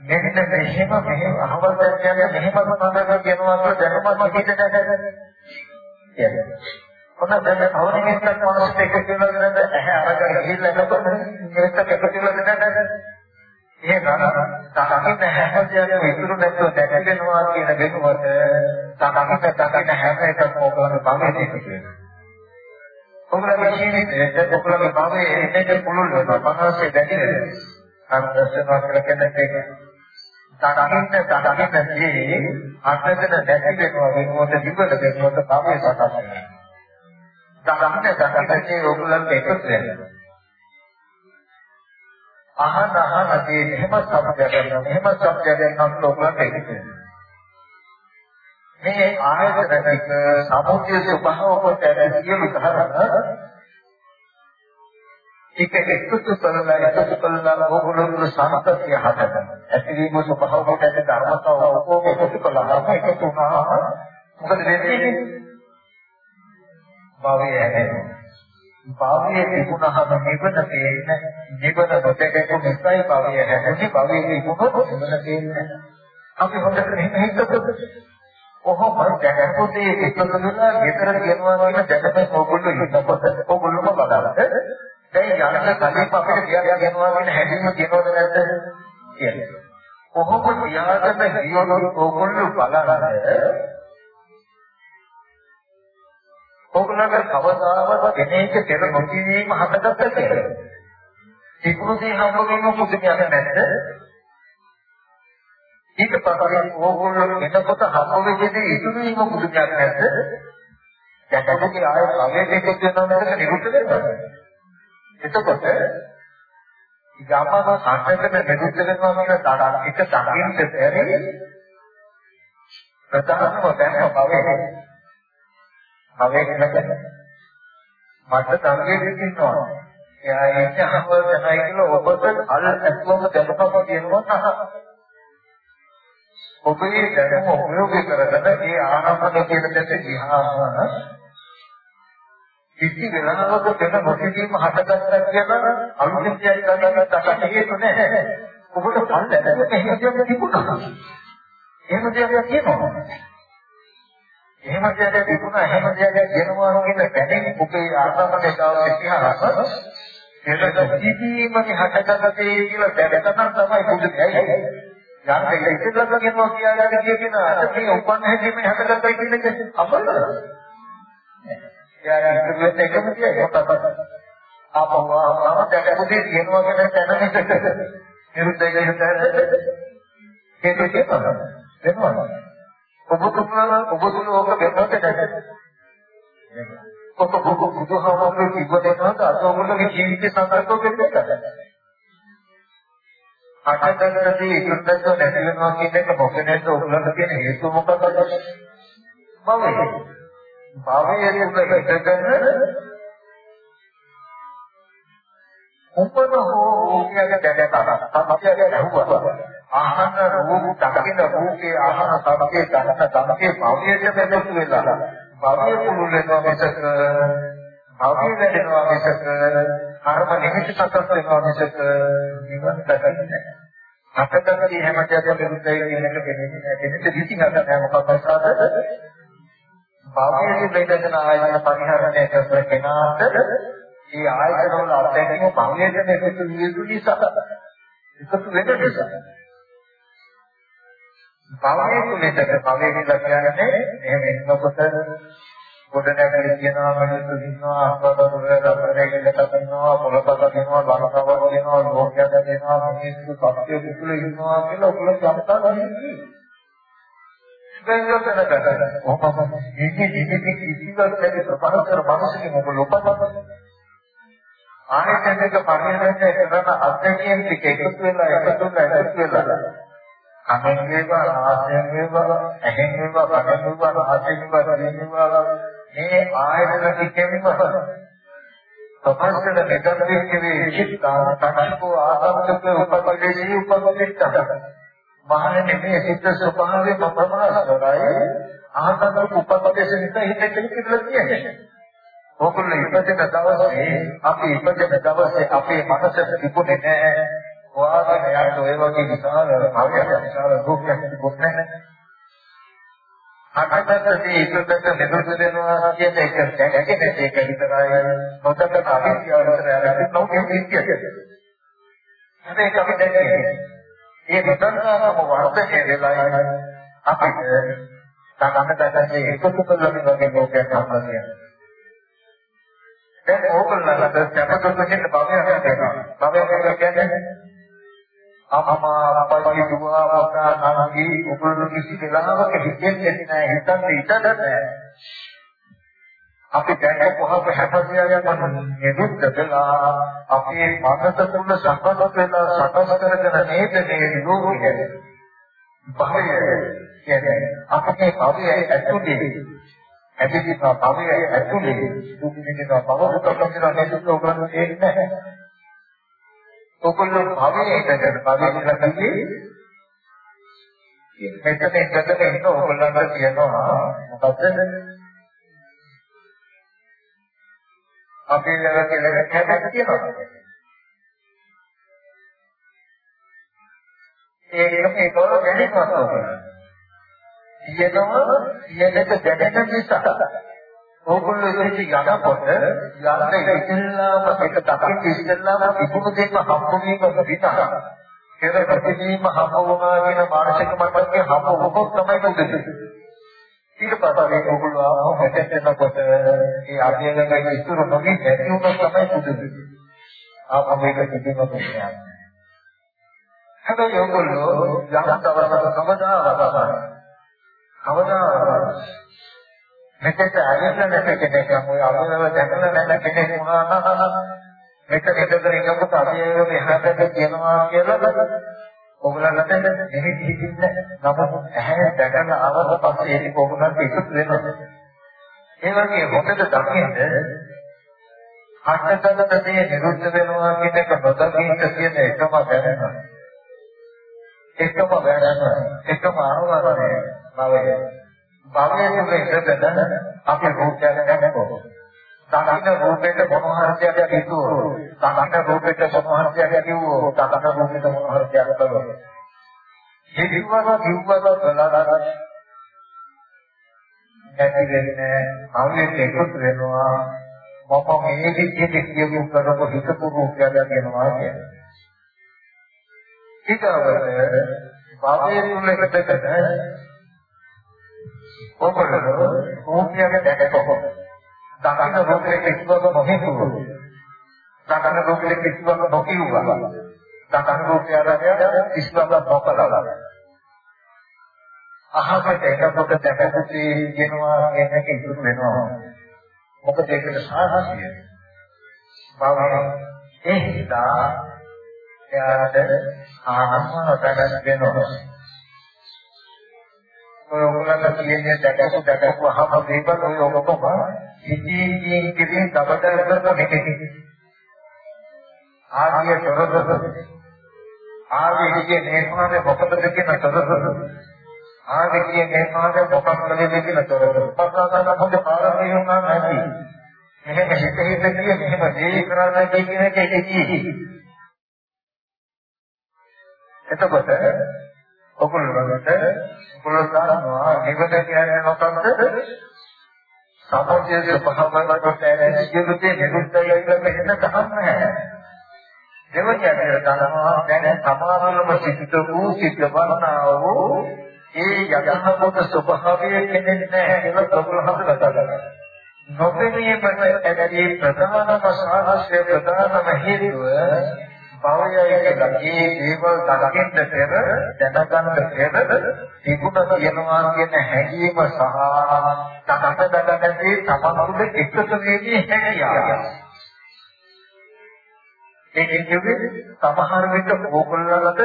[SPEAKER 2] මෙන්න මෙහෙම මෙහෙම අහවල් කියන්නේ මෙහෙම සමාදක කියනවා කියලා දැනපත් හිතට කියන්නේ. ඔන්න දැන් කවුරුන් එක්ක මොනවද එක කියලා නේද ඇහැ අරගෙන ගිහිල්ලා එනකොට මෙලෙස එක කියලා නේද එහෙනම් තකින් හැමදේම විතුරු නැතුව දැකගෙනවා කියන වෙනුවට තකින් තකින් හැම එකම ඔබලගේ භවයේ තියෙනවා. ඔබලගේ ජීවිතයේ ඔබලගේ භවයේ එන්නට පුළුවන් වෙනවා. පහසේ දැනෙන්නේ. අර දර්ශනා කරගෙන ඒක. දකින්න දකින්නදී අත්‍යන්ත දැකි වෙනවා වෙනකොට විවද වෙනකොට භවයේ සකස් වෙනවා. දකින්න දකින්නදී ඔබලන්ට එකතු වෙනවා. අහන අහනදී එහෙම සත්‍යයක් ගන්නවා. එහෙම සත්‍යයක් ගන්නවා ඔබලන්ට එකතු වෙනවා. මේ ආයතන ටික සමුදය ස්වභාව කොට ඇති සියලු ධර්ම ඒක එකතු කරලා එකතු කරලා ඕගොල්ලෝ සාමත්‍ය හදන්න. ඇතිවීම ස්වභාව කොට ඇති ධර්මතාව ඔක්කොම එකතු කළාම එකතු වුණාම මොකද වෙන්නේ? භවය හැදෙනවා. භවයේ තිබුණාම නිවන තේින්න නිවන නොදැකපු නිසායි භවය හැදෙන්නේ භවයේ තිබුණොත් නිවන තේින්නේ අපි හොඳට මෙහෙම හිතකොත් කොහොම දැකපොතේ එකතු වෙලා ගෙදර කියනවා කියන දැකපේ ඕගොල්ලෝ හිතකොට ඕගොල්ලෝම බලන්න. දැන් යන්න කලින් අපිට කියා ගන්නවා කියන හැදීම කියනවද නැද්ද? කියලා කොහොම තියාගෙන ගියොත් ඕගොල්ලෝ බලන්න. ඕගොල්ලන්ට කවදාවත් කෙනෙක් කෙර නොකිරීම හදගත්ත කියලා. තිබුණේ හම්බ වෙන මුදුනියක් නැද්ද? ඊට පස්සේ ඕගොල්ලෝ එතකොට හම්බ වෙන්නේ ඉතුරු වීම මුදුනියක් නැද්ද? යටකේ ආය ප්‍රවේශයක් වෙනවා නේද නිරුද්ධ වෙනවා. එතකොට යමක සංකල්පන නිරුද්ධ වෙනවා කියන දාඩ එක දකින්න බැරි ප්‍රධානම දැනම බවේ අවේකනක මට සංකේතයක් ඉන්නවා. එයා ඉන්නේ අහවල් තමයි කියලා ඔබට අල් ඇතුවම දැනුමක් තියෙනවා ඔබේ දැනුම උපයෝගී කරගෙන ඒ ආරම්භක කියන දෙයට ගියාම කිසි වෙලාවක දෙන මොකදීම හටගත්තා කියලා අලුතෙන් කියයි ගන්න තකට හේතු නැහැ. ඔබට පල් දැනුම එහෙම දෙයක් තිබුණා. එහෙම දෙයක් තියෙනවා. එහෙම දෙයක් තිබුණා එහෙම දෙයක් දෙනවා කියන දැනෙන ඔබේ ආසන්නයේ දවස් ඉතිහාස ඒක ජීවිතේ හටගත්තේ කියලා දැනගන්න තමයි බුදු දෙයයි. යන්න ඒක ඉතිරලා කියනවා කියලා කියන අද මේ උපන්න හැදීමේ හටගත්තයි කියන එක අපල. යාර ඉතිරෙත් එකම කියයි. ආපහු ආවම දැක පුතේ කියනවා කියන තැන නිරුද්ධ වෙන තැන ඒක කියනවා. වෙනවා. ඔබතුමා ඔබතුමා ඔබ වෙනවද නැද්ද? ඔබ ඔබ බුදුහාමුදුරුවෝ කිව්වද අද ඔයගොල්ලෝගේ ජීවිතේ සංකල්ප වෙන්නද? අටදැනදී ඉක්ුත්තෝ නැති වෙනවා කියන එක මොකද ඔයගොල්ලෝ කියන හේතුව මොකක්ද? භවය. භවයේ තුල හිතගෙන උපත හෝ ඕකයක දැකලා තමයි ඇහුවා. ආහන රූප දකින රූපේ ආහන සබ්දේ දකින සබ්දේ භවයට බැඳපු වෙලා භවය පුළුල් වෙනවා මිසක භවය වැඩෙනවා මිසක කර්ම නිමිති සකස් වෙනවා මිසක නිවන් දකින්නේ අතකදී හැමදේම විරුද්ධයි කියන එක දෙන්නේ නැහැ දෙන්නේ දිසින් අත මොකක්ද සාදද භවයේ වේදන ආයතන පරිහරණය කරන කෙනාට මේ ආයතන වල අත්දැකීම භවයේ එකතු වියුතු නිසා එකතු වෙන නිසා. භවයේ තුලට භවයේ කියලා කියන්නේ එහෙම ඉන්නකොට පොඩ නැගලි කියනවා මිනිස්සු ඉන්නවා අස්වදතුර රබරේකට තපිනවා පොළපත කියනවා වරකව කියනවා ලෝකයක් කියනවා මිනිස්සු සත්‍ය පිටුල ඉන්නවා කියලා ඔයගොල්ලෝ සම්පතා ගන්නේ දැන් යොතනකට ඔහොම ඉන්නේ ඉන්නේ කිසිවක් නැති ප්‍රපංචර මානසික මොකද ඔපපත ආයතනයක පරිහරණය කරන අධ්‍යයනයෙන් ටික එකතු වෙලා එකතු වෙලා එකතු වෙලා කනෙන් වේවා නාසයෙන් වේවා ඇහෙන් වේවා කනෙන් වේවා නාසයෙන් වේවා දිවෙන් වේවා. මේ ආයතන ටිකෙන්ම සපස්තන මෙතනදී කිවි චිත්තා තකෝ ආසම්කත උපපදේශී උපපදිට මහණෙනි මේ සිත් ස්වභාවය ප්‍රමාණසරයි ආසන්න උපපදේශ නිසා හිතෙන් කියලා කියන්නේ. ඕගොල්ලෝ ඉපදෙන දවසේ අපි ඉපදෙන දවසේ අපේ මනසට තිබුණේ නැහැ. ඔයාගේ යාට ඔය වගේ විශාල භාවයක් විශාල රූපයක් තිබුණේ නැහැ. අකටදී ඉස්සරට මෙතන දෙනවා කියන එක දැකගෙන ඒක විතරයි මොකද අවිද්‍යාවට යන්නේ නොකෙ ඉන්නේ. මේක අපි දැක්කේ. මේ විතරම වර්ධනය වෙලා අපිට සාකච්ඡාවේ එකතු කරගෙන වගේ ලෝකයක් හම්බ දැන් ඕගොල්ලන්ට සැප දුක කියන භවයක් තියෙනවා. භවයක් කියන්නේ අම්මා අපගේ දුව පුතා නංගි උගුරු කිසි වෙලාවක හිතෙන්නේ නැහැ. හිතන්නේ ඉතද නැහැ අපි දැන් කොහොමද හැටසියාගෙන නිරුද්ධ වෙලා අපේ මනස තුල සකස් වෙලා සකස් කරගෙන නේද මේ ලෝකෙ භවය කියන්නේ අපේ භවයේ ඇතුලේ. ඇතිවෙන භවයේ ඇතුලේ. දුක් විඳිනවා භව දුක විඳිනවා නේද? ඔයගොල්ලෝ තේරෙන්නේ නැහැ. ඔයගොල්ලෝ භවයේ ඉඳගෙන භවයේ ඉඳලා මෙතන එකට එන්න ඕගොල්ලන්ට කියනවා මොකද්ද අපි ළඟ කියලා කැමති කියනවා ඒක මේකවල දැනෙනවා ඕගොල්ලෝ කියනවා කියනක දැනෙන නිසා ඕගොල්ලෝ ඉතින් යනකොට යන්න ඉතින්ලාම එක තකින් ඉස්සෙල්ලාම තිබුණු දෙයක් හම්බුනීම විතර පෙර ප්‍රතිදීම හම්බ වුණා කියන මානසික මට්ටමේ හම්බ වුණොත් තමයි දුන්නේ. ඊට පස්සේ ඔයගොල්ලෝ ආවම හැදෙන්නකොට ඒ අභියෝගයේ ඉතුරු නොවි නැති වුණොත් තමයි දුන්නේ. ආපහු මේක කිසිම ප්‍රශ්නයක් නෑ. හැබැයි ඔයගොල්ලෝ යම් දවසක කවදාවත් කවදාවත් මෙතෙට ඇවිල්ලා නැති කෙනෙක් ඔය අභියෝග දැකලා නැති කෙනෙක් වුණා නම් මේක දෙදෙන ඉන්නකොට අපි ඒක එහාට කියනවා කියලා ඔයගලන්ට දෙහි හිතින්නේ නමුත් ඇහැ දැකලා ආවට පස්සේ ඒක ඔයගලන්ට එකතු වෙනවා. ඒ වගේ හොඳට දකින්න හටගත දේ නිරුද්ධ වෙනවා කියන එක නොදකින්න කියන එකම දැනෙනවා එකම වැඩන එකම ආවරණය භවය භවයේ ඉඳගෙන අපි රූපය දැනගන්නවා සාධන රූපෙට මොනහරතියක් හිතුවෝ සාධන රූපෙට මොනහරතියක් කිව්වෝ සාධන රූපෙට මොනහරතියක් කළෝ මේ කිව්වම කිව්වම කළා නැති වෙන්නේ අවුලට එකතු වෙනවා. මම මේ විදිහට කියමු කරපො හිතපු රූපයක් කියනවා කියන්නේ ඊටවල භවයේ තුල එකකට ඔබලෝ රූපයක් දැකපො දකින්න රූපේ කිසිවක නොහිතුව. දකින්න රූපේ කිසිවක නොකියුවා. දකින්න රූපය ආරම්භය කිසිවක නොකළා. අහකට එකකොට දැකපුටි කියනවා කියන එක ඉතුරු වෙනවා. මොකද ඒකට සාහසිය. බව ඒ හිතා එයාට ආත්ම රටගන්න වෙනවා. ඔය ඔයගොල්ලන්ට කියන්නේ දැකපු දැකපු අහම දේවල් ඔය ඔක්කොම ඉතින් ඉතින් තවද කරන මෙතේ ආර්ය තොරතුරු ආර්ය කියන්නේ මේකම මොකටද කියන තොරතුරු ආර්ය කියන්නේ මේකම මොකක්ද කියන තොරතුරු පස්සාගන්න හොඳ පාරමී වුණා නැති. මෙහෙම හිත හිත කිය මෙහෙම දේ කරන්න කියන එක එකයි එතකොට ඔගොල්ලන්ට ඔගොල්ලෝ ගන්නවා නිවන කියන්නේ මොකක්ද? සමෝධය ස්වභාවයෙන් කොට ඇති ජීවිතේ නිරුද්ධය කියලා මෙහෙම තහන්න නැහැ. දෙවචනය ගන්නවා දැන් සමානලම සිද්ධ වූ සිද්ධ වන්නා වූ ඒ යථාභූත ස්වභාවය කෙනෙක් නැහැ කියලා ඔගොල්ලෝ හඳුනා ගන්නවා. නොපෙනීමට ඇති ප්‍රධානම සාහස්‍ය ප්‍රධානම හේතුව භවයයි ගතියේ දේවල් දකින්න පෙර දැනගන්න පෙර තිබුණ කියනවා කියන හැඟීම සහ තකට දකටදී තමතුල එකතු වෙන්නේ හැකියාව. ඒක කියන්නේ සමහර විට ඕගොල්ලන්ට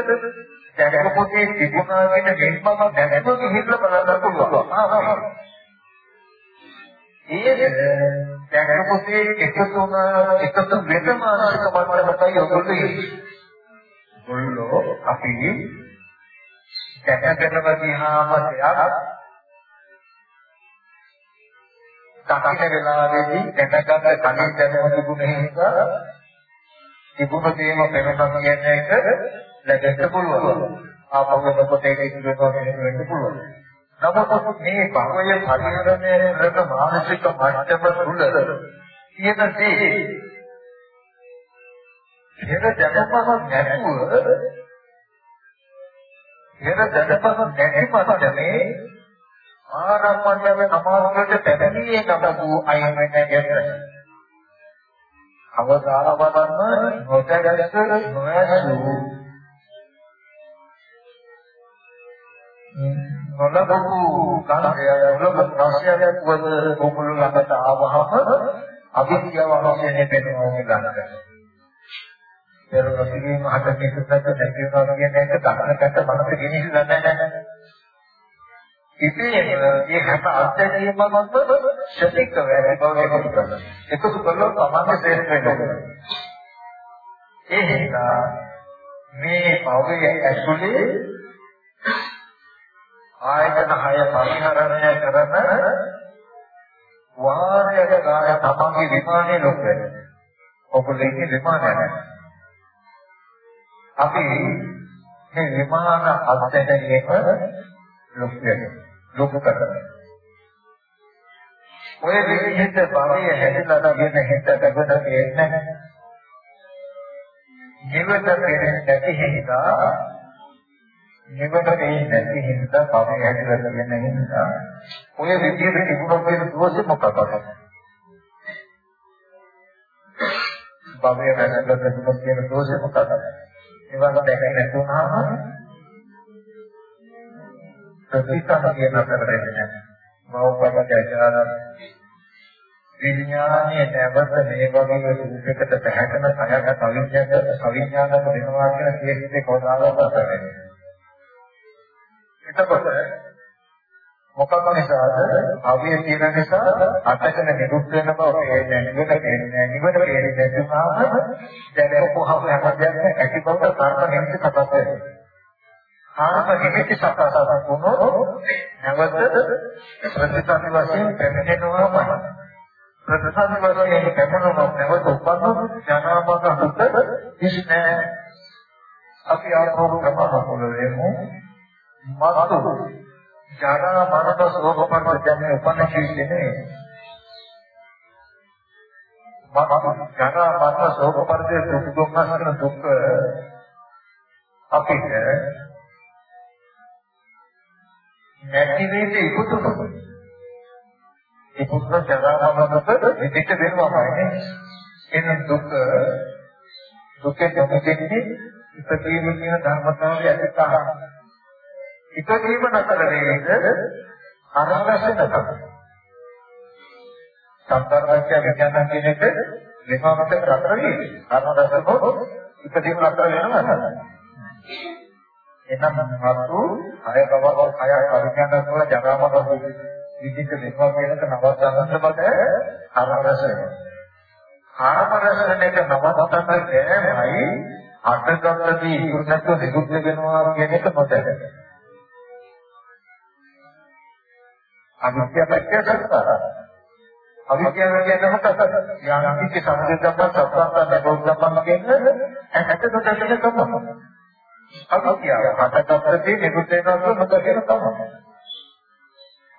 [SPEAKER 2] දැකපොතේ තිබුණා කියන දෙන්නම දැනගන්න හිතලා බලන්න පුළුවන්. ඒක දැන් පොතේ එකතු වුණ එකතු වෙන මානසික මට්ටමකයි ඔයගොල්ලෝ ඉන්නේ. ඔයගොල්ලෝ අපි දැකගෙන ගියාම දෙයක් තකින වෙලාවේදී දැනගන්න කලින් දැනුම තිබුණ නිසා තිබුණ දේම පෙරපස් කියන එක ලැබෙන්න පුළුවන්. ආපහු පොතේ ඉතිරි වෙන්න පුළුවන්. නමුත් මේ භවය පරිහරණය කරන මානසික මට්ටම තුල තියෙනදී හේර දැකපහක් නැතුව හේර දැකපහක් නැති පස්සනේ ආරම්භණය සමාධියට පැමිණියේ නබු අයම නැගෙන අවදාවවන්න නොදැගස නොයසු නොලබපු කාර්යය නොලබපු රාශියක් වද ඕගොල්ලෝ ළඟට ආවහම අවිද්‍යාව අවශ්‍යනේ වෙනවා ගන්නට. ඒක රසිකීම හට කෙසකට දැකියනවා කියන එක දක්නකට මනස ගෙනිහිල්ලා නැහැ. ඉතින් මේ හැම අත්දැකීමක්ම ශතික වැඩි බව එකතු කරනවා. එකතු කරලා තමයි ශ්‍රේෂ්ඨ වෙන්නේ. ඒ හින්දා මේ භවයේ ඇතුලේ ආයතන හය පරිහරණය කරන වාරයක ගාන තමන්ගේ විමානයේ ලොක් වෙනවා. ඔබගේ විමානය අපි මේ විමාන අධ්‍යයනයේම ලොක් වෙනවා. ලොක් කරනවා. ඔය විදිහට භවයේ හැදලා තියෙන හිත දබන තේන්නේ නිවන පෙරේ නැති හින්දා නිවන පෙරේ නැති හින්දා පරේ හැදලා තියෙන හින්දා ඔය විදිහට තිබුණොත් වෙන දෝෂෙ මොකක්ද? භවය වැළඳලා තිබුණොත් කියන දෝෂෙ මොකක්ද? ඒවා දැකලා නැතුනහම ප්‍රතිසං කියන අතර දෙන්නේ නැහැ. මව්පට ජාතන විඥානයේ නැවත මේ වගේ රූපයකට පැහැකන සහගත අවිඥානික අවිඥානික වෙනවා කියන කේස් එක කොහොමද කරන්නේ එතකොට මොකක්ද නිසාද? අවිය තියෙන නිසා අතකන නිරුත් වෙන බව පේන්නේ නිවන පේන්නේ නිවන පේන්නේ නැතුනම දැන් කොහොමද හැමදේම ඇති බව තර්ක නිමිති කතා කරන්නේ ආරම්භ නිමිති සකසක් වුණොත් නැවත ප්‍රතිපත්ති වශයෙන් පැමිණෙනවාමයි ප්‍රතිසන්න වශයෙන් පැමුණුනොත් නැවත උපන්නොත් ජනාමක හුත ඉස්නේ අපි ආපහු ප්‍රමාණවලෙමු මතු ජනා මරණ සෝක පරිජන්නේ උපන්න කියන්නේ මම ජනා මරණ සෝක පරිජේ දුක් දුක්ඛ කරන දුක් අපිට නැති වෙන්නේ ඉක්තුතු ඒ පුත්‍ර ජරාමරණයට විදිට වෙනවාමයි එන දුක දුකේ දෙන්නේ ඉපදීම කියන ධර්මතාවය ඇතිකහා ඉපදීම නැතර වේද අරහස නැතර සංකාරාච්‍ය විඥාන කියන එක විභාගකට නතර වේද අරහසකෝ ඉපදීම නතර වෙනවා එනම් මතු අය බව කය පරිඥාන වල ජරාමරණ විදිහට මෙපා කියනක නවත්තන්න බට හරරස වෙනවා. හරරසනක නවත්තන්න බෑමයි අටගතදී ඉතුරු නැතුව නිරුද්ධ වෙනවා කියන එක නොදැක. අවිද්‍යාව පැත්තට සත්‍යය. අවිද්‍යාව කියන්නේ මොකක්ද? යාන්තික සම්පූර්ණ සත්‍යත්ත නබෝධම්ම කියන්නේ ඇට නොදැකෙන කම. අවිද්‍යාව හටගත්තදී නිරුද්ධ වෙනවා නොදැකෙන කම.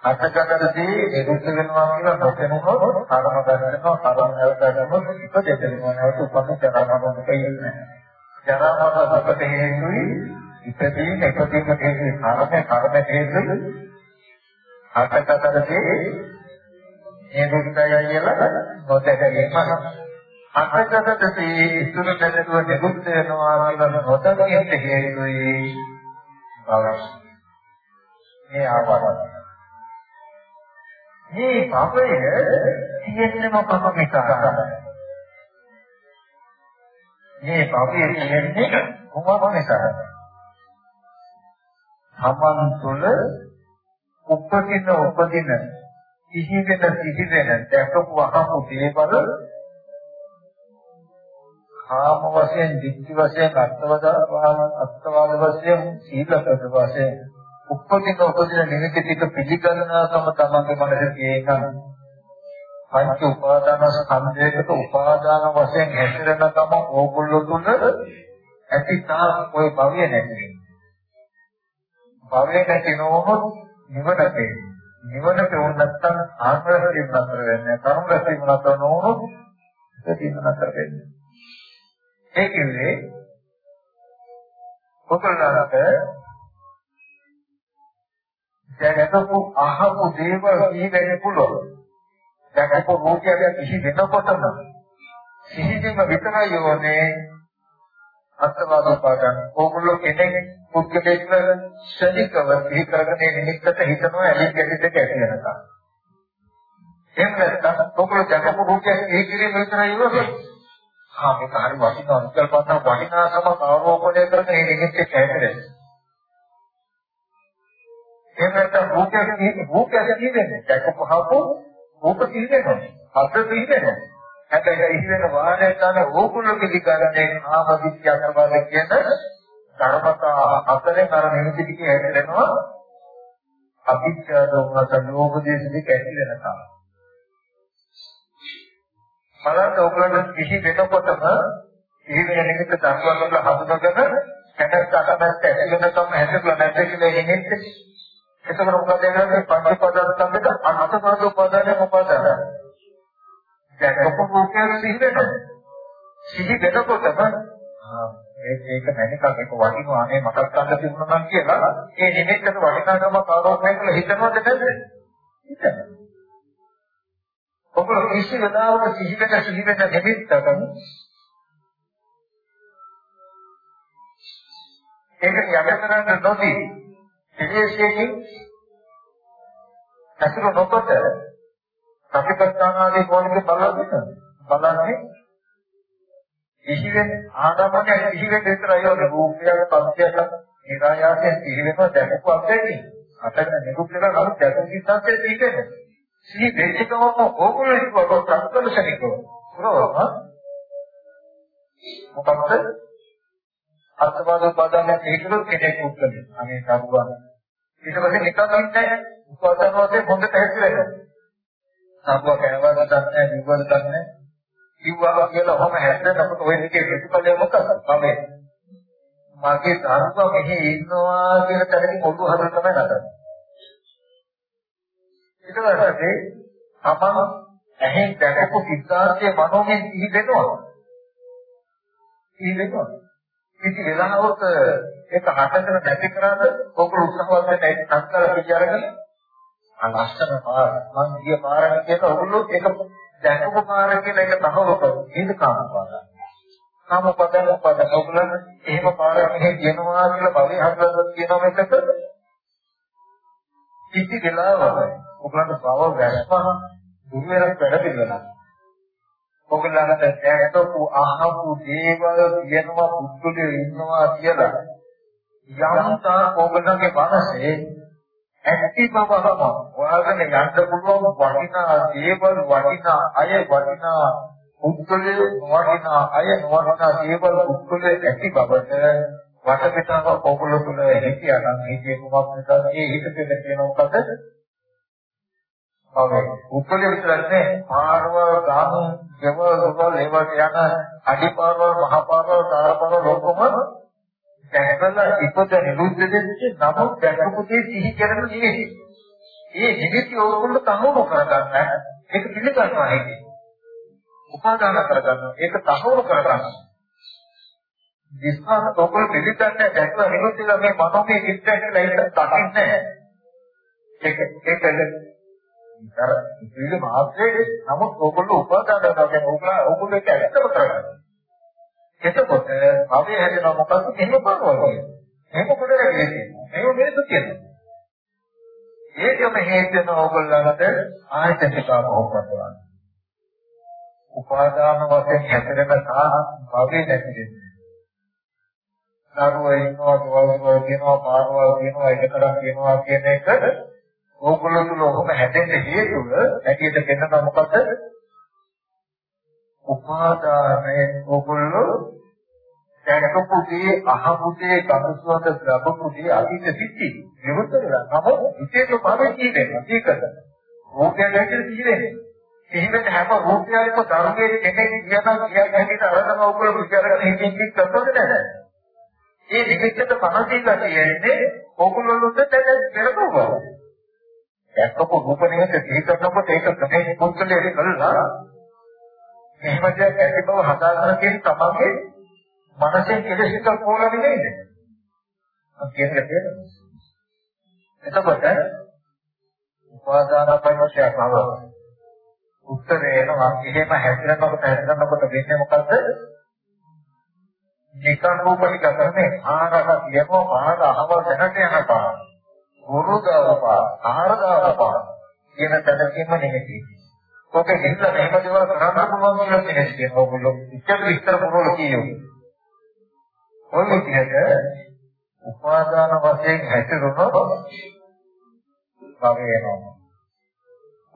[SPEAKER 2] අටකටදී නිරුද්ධ වෙනවා කියලා නොදැනුනොත් කර්ම ගන්නවා කර්ම නැවතනොත් ඉපදෙනවා නැවත උපන්න ජරාමරණ දෙන්නේ ජරාමරණ හේතුයි ඉපදීම ඉපදීම හේතුයි කර්ම කර්ම හේතුයි අටකටදී නිරුද්ධය කියලා නොදැකීම අටකටදී ඉතුරු දැනුව නිරුද්ධ වෙනවා කියලා නොදැකීම හේතුයි බව මේ ආවරණ මේ භවය තියෙන්නේ මොකක් නිසාද? මේ භවය තියෙන්නේ මොකක් නිසාද? සමන් තුළ උපදින උපදින සිහිවෙන සිහිවෙන දැකපු අහපු දේවල් කාම වශයෙන්, දික්ඛ වශයෙන්, අත්වද අත්වාද වශයෙන්, සීලපද වශයෙන් උපදින උපදින නිමිති ටික පිළිගන්නාකම තමන්ගේ මනසේ තියෙන පංච උපාදාන ස්කන්ධයකට උපාදාන වශයෙන් හැසිරෙනකම ඕගොල්ලෝ තුන ඇති තා ඔය භවය නැති භවය නැති නොවොත් නිවන තේරෙන්නේ. නිවන තේරුම් නැත්නම් ආශ්‍රයෙන් නතර වෙන්නේ කරුණ රැකීම නතර නොවොත් ප්‍රතිම නතර වෙන්නේ ඒ කියන්නේ ඔතනකට දැකපු අහපු දේවල් සිහි වෙන්න පුළුවන්. දැකපු රූපයක් සිහි වෙනකොටම සිහිදීම විතරයි යෝනේ අත්වාද උපාදාන. ඕගොල්ලෝ කෙනෙක් පුද්ගලයෙක් ශනිකව සිහි කරගෙන නිමිත්තට හිතනවා ඇලි ගැටි දෙක ඇති වෙනකම්. එහෙම නැත්නම් ඕගොල්ලෝ දැකපු රූපයක් සිහි කිරීම විතරයි යෝනේ. ආ මේක හරි වටිනවා. විකල්පතා වටිනාකම ආරෝපණය කරන මේ නිමිත්තේ කැටරේ. එහෙම නැත්නම් රූපයක් තියෙන්නේ රූපයක් තියෙන්නේ දැකපහපෝ රූප තියෙන්නේ හතර තියෙන්නේ හැබැයි ඉහිවෙන වාහනය ගන්න ඕකුල පිළිගන්නේ ආම විද්‍යාත්මකව කියන ධර්මතා හතරෙන් අර නිමිති ටික හැදෙනවා. අභිච්ඡා දෝමස ලෝභදේශ දෙක ඇති වෙනකම්. බලන්න ඔයගොල්ලෝ කිසි වෙනකොටම ඉහි වෙන නිමිත්ත දක්වන්න හඳුනගෙන කැටත් අකමැත්ත ඇති වෙනකම් හැදෙලා නැද්ද කියලා එන්නේ එතකොට මොකද වෙන්නේ? පංච පදාර්ථ දෙක අනතමාද උපාදානය මොකද? දැන් ඔක්කොම සිහි වෙනවා සිහි වෙනකොටම මේක ඒක මැනිකක් එක වටිනවා අනේ මතක් ගන්න තිබුණා නම් කියලා ඒ නිමිත්තට වටිනාකම ආරෝපණය කරලා හිතනවද නැද්ද? හිතනවා. ඔබ කිසි වෙලාවක සිහි වෙන සිහි වෙන නිමිත්තකම ඒක යට කරන්න නොදී විශේෂයෙන් අසුර නොකොට ප්‍රතිපත්තානාදී කෝණික බලන්නේ බලන්නේ කිසිවෙන් ආදමනේ කිසිවෙන් විතරයි ඔය රූපයක් පස්යක් නිරායාසයෙන් කිසිවෙම දැකපු අපේදී අතන නිකුත් කරලා අර දැකපු සිද්ධාන්තයේ තියෙන්නේ සිහි දෙච්චකම ඕගොල්ලෝ ඉස්සුවට සම්පූර්ණශනිකව පුරවම මොකක්ද අත්වාද උපාදානය හේතුව කෙනෙක් උත්තරේ. අනේ කරුවා. ඊට පස්සේ නිකන් ඉන්නේ. උපාදාන වශයෙන් හොඳට හැසිරෙනවා. සම්බුව කෑවද දන්නේ නිව්වද දන්නේ කිව්වා කියලා ඔහම හැදෙනකොට ඔය දෙකේ ප්‍රතිඵලය මොකක්ද? තමයි. මගේ දරුවා මෙහි ඉන්නවා කියන තැනකින් ඔළුව හදලා තමයි නටන්නේ. ඊට පස්සේ තමන් ඇහෙන් දැකපු සිද්ධාර්ථයේ මනෝමය සිහි වෙනවා. සිහි වෙනවා. කිසි වෙලාවක ඒක හටගෙන නැති කරාද ඔක උත්සාහවත් වෙන ඒක සංස්කාර පිළිඅරගෙන අනස්සන පාර මං ගිය පාරණ කියන ඔගොල්ලෝ ඒක දැකපු කාර කියලා එක තහවුරු කරනවා. ඒක කාමපාදා. කාමපදන පද ඔගලන් එහෙම පාරක් මෙහෙ කියනවා කියලා භවයේ හතරක් කියනවා මේකට කිසි වෙලාවක ඔගලන්ට බව වැස්පහ දුර්වැරක් වැඩ පිළිවෙලක්. ඔගලන්ට දැකපු අහපු දේවල් කියනවා පුදුලේ ඉන්නවා කියලා යම් තාක් ඔගලන්ගේ මනසේ ඇති බවම ඔයාගෙන යන්න පුළුවන් වටිනා දේවල් වටිනා අය වටිනා පුද්ගලයේ වටිනා අය වටිනා දේවල් පුද්ගලයේ ඇති බවට වටපිටාව පොකුල තුල හිතියනම් හිතේ කුමක් නිසාද ඒ හිත දෙක කියන මොකද? ඔව් පුද්ගලයේ විතරනේ පාරවල් ගාම ගෙවල් දුවල් ඒවට යන අඩිපාරවල් මහපාරවල් තාරපාරවල් ඔක්කොම දැකලා ඉපද නිරුද්ධ වෙච්ච නමුත් දැකපු දේ සිහි කරන නිමිති. ඒ නිමිති ඕගොල්ලෝ තහවුරු කරගන්න ඒක පිළිගන්නවා නේද? උපාදාන කරගන්නවා ඒක තහවුරු කරගන්නවා. විශ්වාස ඔගොල්ලෝ පිළිගන්නේ දැකලා නිරුද්ධලා මේ මනෝමය චිත්තය කියලා ඒක දකින්නේ ඒක ඒක අර ඉතිරි මාත්‍රේ නමුත් ඕගොල්ලෝ උපාදාන කරනවා ඕගොල්ලෝ ඒක ඇත්තම කරගන්නවා. එතකොට භවය හැදෙනවා මොකක්ද එහෙම බලනවා කියන්නේ. එහෙම පොඩට කියන්නේ. එහෙම මේක කියනවා. ඒකම හේතුන ඕගොල්ලන්ට ආයතනිකාව හොප්පනවා. උපාදාන වශයෙන් හැදෙන තා භවය නැති වෙන්නේ. දරුවෝ ඉන්නවා, දුවවෝ කියනවා, පාරවල් කියනවා, එකකඩක් කියනවා කියන එක ඕගොල්ලෝ තුල ඔහොම හැදෙන්න හේතුව ඇටියට කියනවා මොකද? උපාදානයේ ඕගොල්ලෝ දැකපු දේ අහපු දේ කපුසුවද ලැබපු දේ අතීත සිද්ධි. විවෘත වෙලා. නම විශේෂ භාවයේ තියෙනවා ඒකද රූපය ගැටේ තියෙන්නේ එහෙම හැම රූපයක්ම ධර්මයේ කෙනෙක් කියන කියන හැටියට අරගෙන ඕගොල්ලෝ විචාර කරන හිතින් කික් කරනවද නැද්ද ඒ නිමිත්තට පනසිලා තියෙන්නේ ඕගොල්ලෝට දැක පෙරතුවා දැක්කපු රූප නිමිත්ත සිහි කරනකොට ඒක තමයි පුද්ගලයේ කළා. එහෙම දෙයක් ඇති බව හදාගන්න කියන තමන්ගේ මනසේ කෙලෙසික පොළ නෙමෙයිද? මම කියන්නේ තේරෙනවද? එතකොට උපාදාන පරිවර්තය නව උත්තරේ එනවා එහෙම හැසිරෙනකොට හැසිරෙනකොට වෙන්නේ මොකද්ද? නිකන් රූපනික කරන්නේ ආහාර කියනවා ආහාර අහවල් දැනට යන පාන. ගුරු දාවපා ආහාර දාවපා කියන තැනකින්ම නෙමෙයි. ඔක හිතලා මෙහෙම දේවල් කරන්න පුළුවන් කියලා කෙනෙක් කියනවා. ඔයගොල්ලෝ ඉච්ඡා විස්තර පුරවල කියනවා. ඔය විදිහට උපාදාන වශයෙන් හැසිරුණොත් භවය එනවා.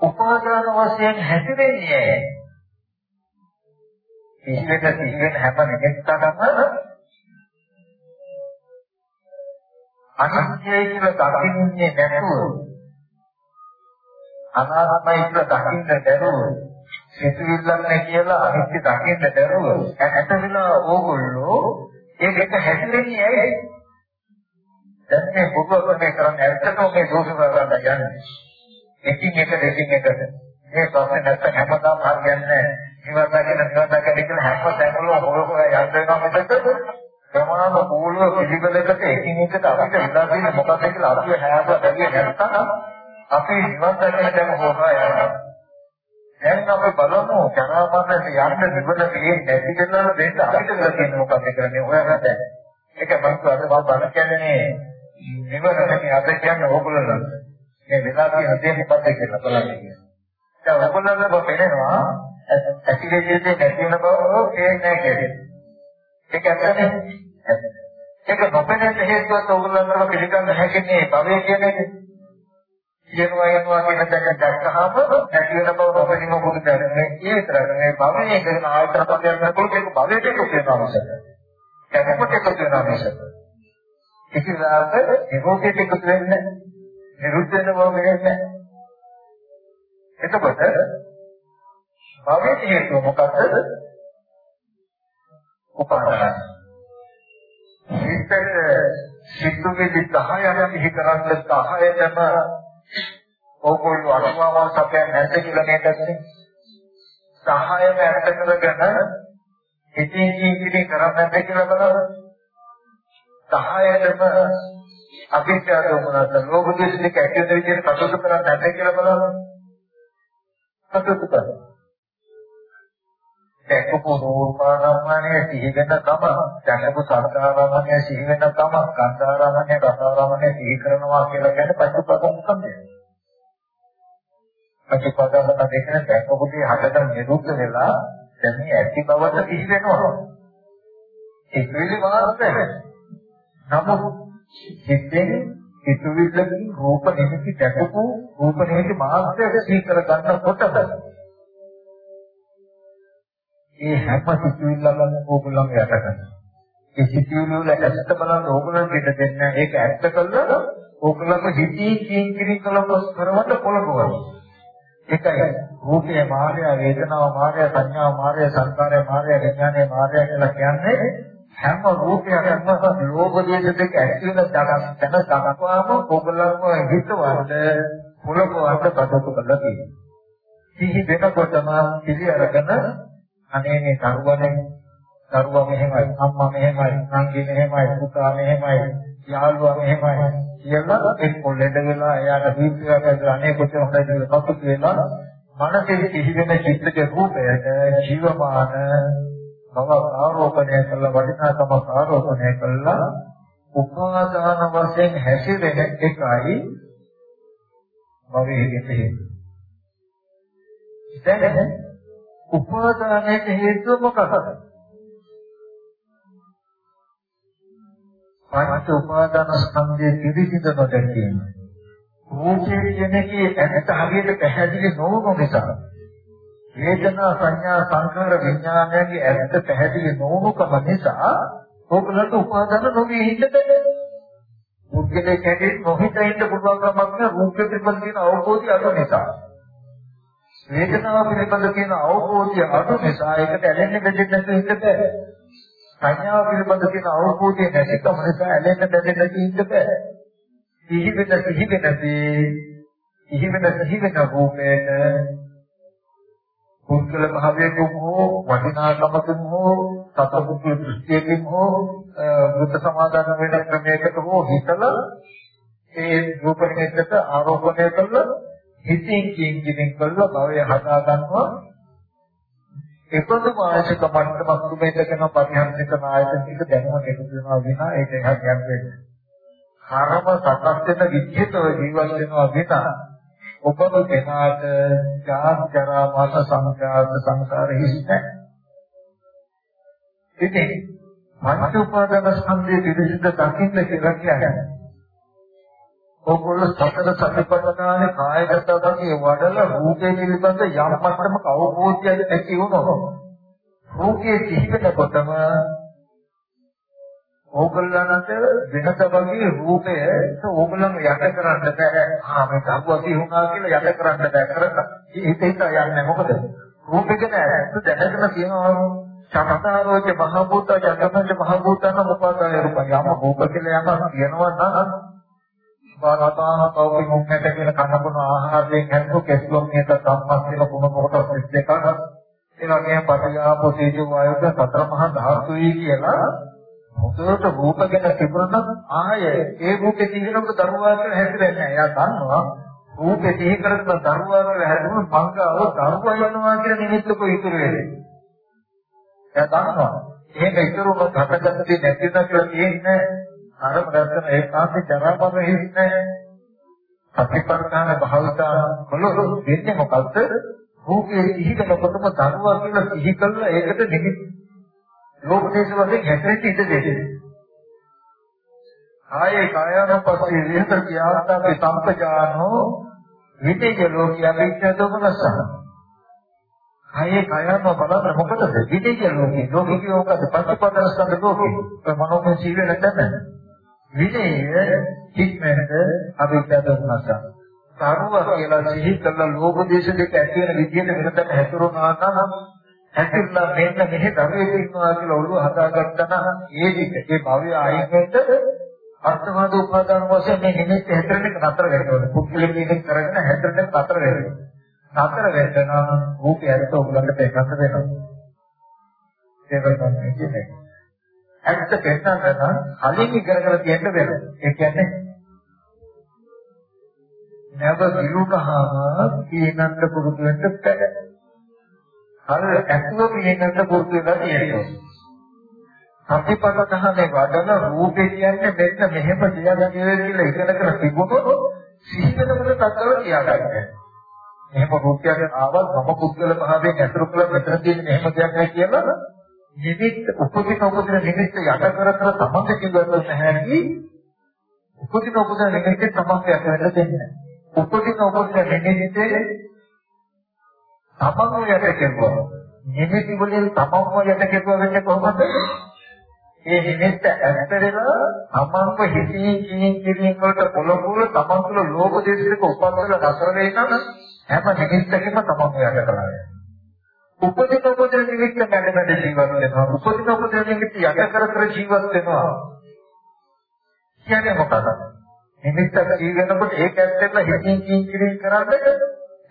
[SPEAKER 2] උපාදාන වශයෙන් හැසිරෙන්නේ සිහිවෙන සිහිවෙන හැම නිමිත්තකම අනිත්‍යයි කියලා දකින්නේ නැතුව අනාත්මයි කියලා දකින්න බැරුව සිතුවිල්ලක් නැහැ කියලා අනිත්‍ය දකින්න බැරුව ඇත වෙලා ඕගොල්ලෝ ඒකට හැසිරෙන්නේ ඇයි? දැන් මේ පුදුමකම කරන්නේ ඇත්තටම මේ දෝෂ කරගන්න යන්නේ. එකින් එක දෙකින් එක මේ ප්‍රශ්නේ නැත්තම් හැමදාම හරියන්නේ නිවන් දකින නිවන් දකින කියලා හැම තැනම මොකද යන්න වෙනවා මෙතන ප්‍රමාණ මූලික පිළිවෙලකට එකින් එකට අපිට හිතා දෙන්න මොකක්ද කියලා අපි හැමදාම බැරිය නැත්තම් අපි නිවන් දකින තැන හොරා යනවා දැන් අපි බලමු ජනාමරණයට යන්න නිවන තියෙන්නේ නැති වෙනවා දෙන්න අපිට කරලා තියෙන මොකක්ද කරන්නේ ඔයාලා දැන් ඒක මම අද මම බල කියන්නේ නිවන නැති අද කියන්නේ ඕගොල්ලෝ මේ වෙලා තියෙන දේ මොකක්ද කියලා බලන්න දැන් ඔයගොල්ලෝ පේනවා ඇතිවෙන්නේ නැති වෙන බව තේරෙන්නේ නැහැ කියන්නේ. ඒක ඇත්තනේ. ඒක නොපෙනෙන හේතුවත් ඔයගොල්ලන්ට පිළිගන්න හැකිනේ භවය කියන්නේ. කියනවා යනවා කියන තැන දැක්කහම නැති වෙන බව නොපෙනෙන මොකද දැනෙන්නේ? ඒ විතරක් නෙවෙයි භවයේ කරන ආයතන පදයක් නකොත් ඒක භවයට එකතු වෙනවා මිසක. කැමපට එකතු වෙනවා මිසක. කිසිදාක නිරෝධයට එකතු වෙන්නේ නිරුද්ධ වෙන බව වෙන්නේ එතකොට භවයේ හේතුව මොකක්ද? උපාදාන. හිතට සිතුවිලි 10ක් සිහි කරන්න 10ටම ඕගොල්ලෝ අනුමාන සපයන්නේ නැද්ද කියලා මේ දැක්කේ. 10ම ඇත්ත කරගෙන ඉතින් ඉතින් කරන්නේ නැද්ද කියලා බලන්න. 10ටම අභිඥා දෝමනත ලෝභ දේශ දෙක ඇතුළත විදිහට කටයුතු කරන්නේ නැද්ද කියලා බලන්න. කටයුතු කරනවා. දැකපු රූපාරම්මණය සිහි වෙන කම දැකපු සත්‍යාරම්මණය සිහි වෙන කම ගන්ධාරම්මණය රසාරම්මණය සිහි කරනවා කියලා කියන්නේ පටිපදම් සම්පේ. පටිපදම් දෙකෙන් දැකපු දේ හදට නිරුද්ධ වෙලා දැන් මේ ඇති බවට සිහි වෙනවා. ඒක විලි මාර්ගය. නමුත් හිතෙන් හිතුවිල්ලකින් රූප නිමිති දැකපු රූප නිමිති මාර්ගය සිහි කර ගන්නකොට ඒ හැම සිතුවිල්ලම ඕගොල්ලෝ යට කරනවා. ඒ සිතුවිලි වල ඇත්ත බලන්න ඕගොල්ලන්ට ඉඩ දෙන්න. ඒක ඇත්ත කළොත් ඕගොල්ලන්ම හිතී කින් කින් කළොත් කරවට පොළඹවනවා. එකයි රූපේ මාය, වේදනාව මාය, සංඥා මාය, සංකාරය මාය, විඥානය මාය කියලා කියන්නේ හැම රූපයක්ම ලෝභ දේශ දෙක ඇති වෙන දඩක් දැන දක්වාම ඕගොල්ලන්ම හිතවල පොළඹවන්න බදක කළා කියනවා. සිහි වෙනකොටම පිළි අරගෙන අනේ මේ කරුවනේ කරුවා මෙහෙමයි අම්මා මෙහෙමයි නංගි මෙහෙමයි පුතා මෙහෙමයි යාළුවා මෙහෙමයි කියලා එක්ක ලෙඩ වෙලා එයාට දීප්තියක් ඇදලා අනේ කොච්චර හොඳයි කියලා කපුත් වෙලා මනසේ කිසිවෙන චිත්තක රූපයට ජීවමාන බව ආරෝපණය කළ වටිනාකම ආරෝපණය කළා උපාදාන වශයෙන් හැසිරෙන එකයි භවයේ හේතුව. දැන් උපාදානයට හේතුව මොකක්ද? පංච උපාදාන ස්කන්ධයේ පිළිසිඳ නොදැකීම. රූපයේ කියන්නේ ඇත්ත හරියට පැහැදිලි නොවන නිසා. වේදනා සංඥා සංකාර විඥානයන්ගේ ඇත්ත පැහැදිලි නොවනකම නිසා ඕකලට උපාදාන නොවී හිට බැහැ. මුද්දලේ කැටි නොහිත ඉන්න පුළුවන් කමක් නෑ රූපේ පිළිබඳ තියෙන අවබෝධය අඩු නිසා. වේදනාව පිළිබඳ තියෙන අවබෝධය අඩු නිසා ඒකට ඇලෙන්න බැඳෙන්න නැතුව ඉන්න බෑ. සංඥාව පිළිබඳ තියෙන අවබෝධය නැතිකම නිසා ඇලෙන්න බැඳෙන්න නැතුව ඉන්න බෑ. සිහි වෙන සිහි වෙනදී සිහි වෙන සිහි වෙන රූපේට පුද්ගල භාවයෙන් හෝ වටිනාකමකින් හෝ සතපුත්‍ර දෘෂ්ටියකින් හෝ වෘත සමාදාන වෙන ක්‍රමයකට හෝ හිතලා ඒ රූප නිමිත්තට ආරෝපණය කළා හිතින් කින් කින් කළා භවය හදා ගන්නවා එකතු මානසික මට්ටමක් තුමේකන පරිහරණයක නායකයෙක් දැනුම එකතු වෙනවා විනා ඒක එහා කියන්නේ කර්ම සකස් වෙන විද්‍යතව ජීවත් වෙනවා විනා ඔබම දෙනාට ජාත ජරා මාස සංඛාත සංසාර හිස්ත ඉතින් පංච උපාදාන ස්කන්ධයේ පිළිසිඳ දකින්න කියලා කියන්නේ ඕගොල්ලෝ සතර සතිපට්ඨානේ කායගත වගේ වඩලා රූපේ පිළිබඳ යම් මට්ටමක අවබෝධයක් ඇති වුණොත් රූපයේ සිහිනකොටම ඕගොල්ලන්ට වෙනස වගේ රූපය ඕගොල්ලන් යට කරන්න බෑ. ආ මේ දරුවා වුණා කියලා යට කරන්න බෑ කරලා. හිත හිත යන්නේ මොකද? රූපෙක නෑ. දැනගෙන කියනවා සමතාරෝච මහ භූත ජගමජ මහ භූතන මොකක්ද රූපය. යම රූප කියලා යමක් කියනවා නම් බාරතාන කවුරු මුන්නට කියන කනබුන ආහාරයෙන් හැදුණු කෙස්ලොම් එක සම්මත් වෙන කුණ කොටස් 32ක් ඒ වගේම පටිඝාපෝ තේජෝ වායුක සතර මහා ධාතුයි කියලා මොකද රූප ගැන තිබුණත් ආය ඒ රූපේ තියෙනකොට දරුවා කියලා හැදෙන්නේ නැහැ. එයා දන්නවා රූපේ සිහි කරගෙන දරුවා කියලා හැදුණු මංගාව දරුවා වෙනවා කියන නිමිත්තක ඉතුරු වෙන්නේ. එයා දන්නවා. එහෙම ඉතුරුම හටගත්තේ නැතිද කියලා තියෙන්නේ අර ප්‍රදර්ශන ඒකාන්ත ජරාපර හිස්නේ. සතිපට්ඨාන භාවිතා කළොත් වෙන්නේ මොකද්ද? රූපේ සිහි කරනකොටම දරුවා කියලා සිහි කළා ඒකට නිමිති ලෝකදේශ වශයෙන් හැටෙන්න ඉඩ දෙන්නේ. ආයේ කායනුපස්සී විහෙත කියාත්තාපි සම්පජානෝ විතේජ ලෝකිය අවිච්ඡේදෝමනසහ. ආයේ කායන බලන්න මොකටද? විතේජ ලෝකේ ලෝකේ මොකද? පංචපදරස්කන්ධ ලෝකේ. මනෝමය සීල නැත්නම් විනය හික්මෙන්ද අවිච්ඡේදෝමනසහ. සාරුව කියලා සිහි කළ ලෝක දේශ දෙක ඇති වෙන විදිහට වෙනතට හැසිරුණා නම් හැසිරලා මෙන්න මෙහි දරුවෙක් ඉන්නවා කියලා ඔළුව හදාගත්තා නම් ඒ විදිහ ඒ භවය ආයෙත් අර්ථවාද උපාදාන වශයෙන් මේ නිමිත්ත හැතරෙන්න නතර වෙනවා. පුද්ගලික නිමිත්ත කරගෙන හැතරෙන්න නතර වෙනවා. නතර වෙන්න නම් රූපය ඇත්ත ඔයගලන්ට පෙන්නන්න වෙනවා. ඒක තමයි කියන්නේ. ඇත්ත පෙන්නන්න නම් කලින් ඉගෙනගෙන තියෙන්න වෙනවා. ඒ කියන්නේ නැව විරුකහම කියනන්න පුරුදු වෙන්න බැහැ. අර ඇතුව කියනන්න පුරුදු වෙලා තියෙනවා. සතිපට්ඨානේ වඩන රූපේ කියන්නේ මෙන්න මෙහෙම තියාගන්නේ කියලා ඉගෙනගෙන තිබුණොත් සිහි වෙනකොට තත්ත්වව තියාගන්න. එහෙම රූපයක් ආවත් මම පුද්ගල භාවයෙන් ඇතුළු කළ මෙතන තියෙන එහෙම දෙයක් නැහැ කියලා නිමිත්ත උපදින උපදින නිමිත්ත යට කර කර තමන්ගේ කිව්වොත් නැහැ උපදින උපදින නිමිත්ත තමන්ගේ යට වෙන්න දෙන්නේ නැහැ. උපදින උපදින නිමිත්තේ තමන්ව යට කෙරුවා. නිමිති වලින් තමන්ව යට කෙරුවා වෙන්නේ කොහොමද? ඒ නිමිත්ත ඇත්තරේලා තමන්ව හිතින් කියින් කියින් වලට පොළොපුල තමන් තුළ ලෝක දේශයක උපන්වල දසර වේකම හැම නිමිත්තකම තමන්ව යට කරන්නේ. උපදින උපදින නිමිත්ත මැඩ මැඩ ජීවත් වෙනවා. උපදින උපදින නිමිත්ත යට කර කර ජීවත් වෙනවා. කියන්නේ මොකක්ද? නිමිත්තක් ජීවෙනකොට ඒක ඇත්තටම හිතින් කියින් කියින් කරන්නේ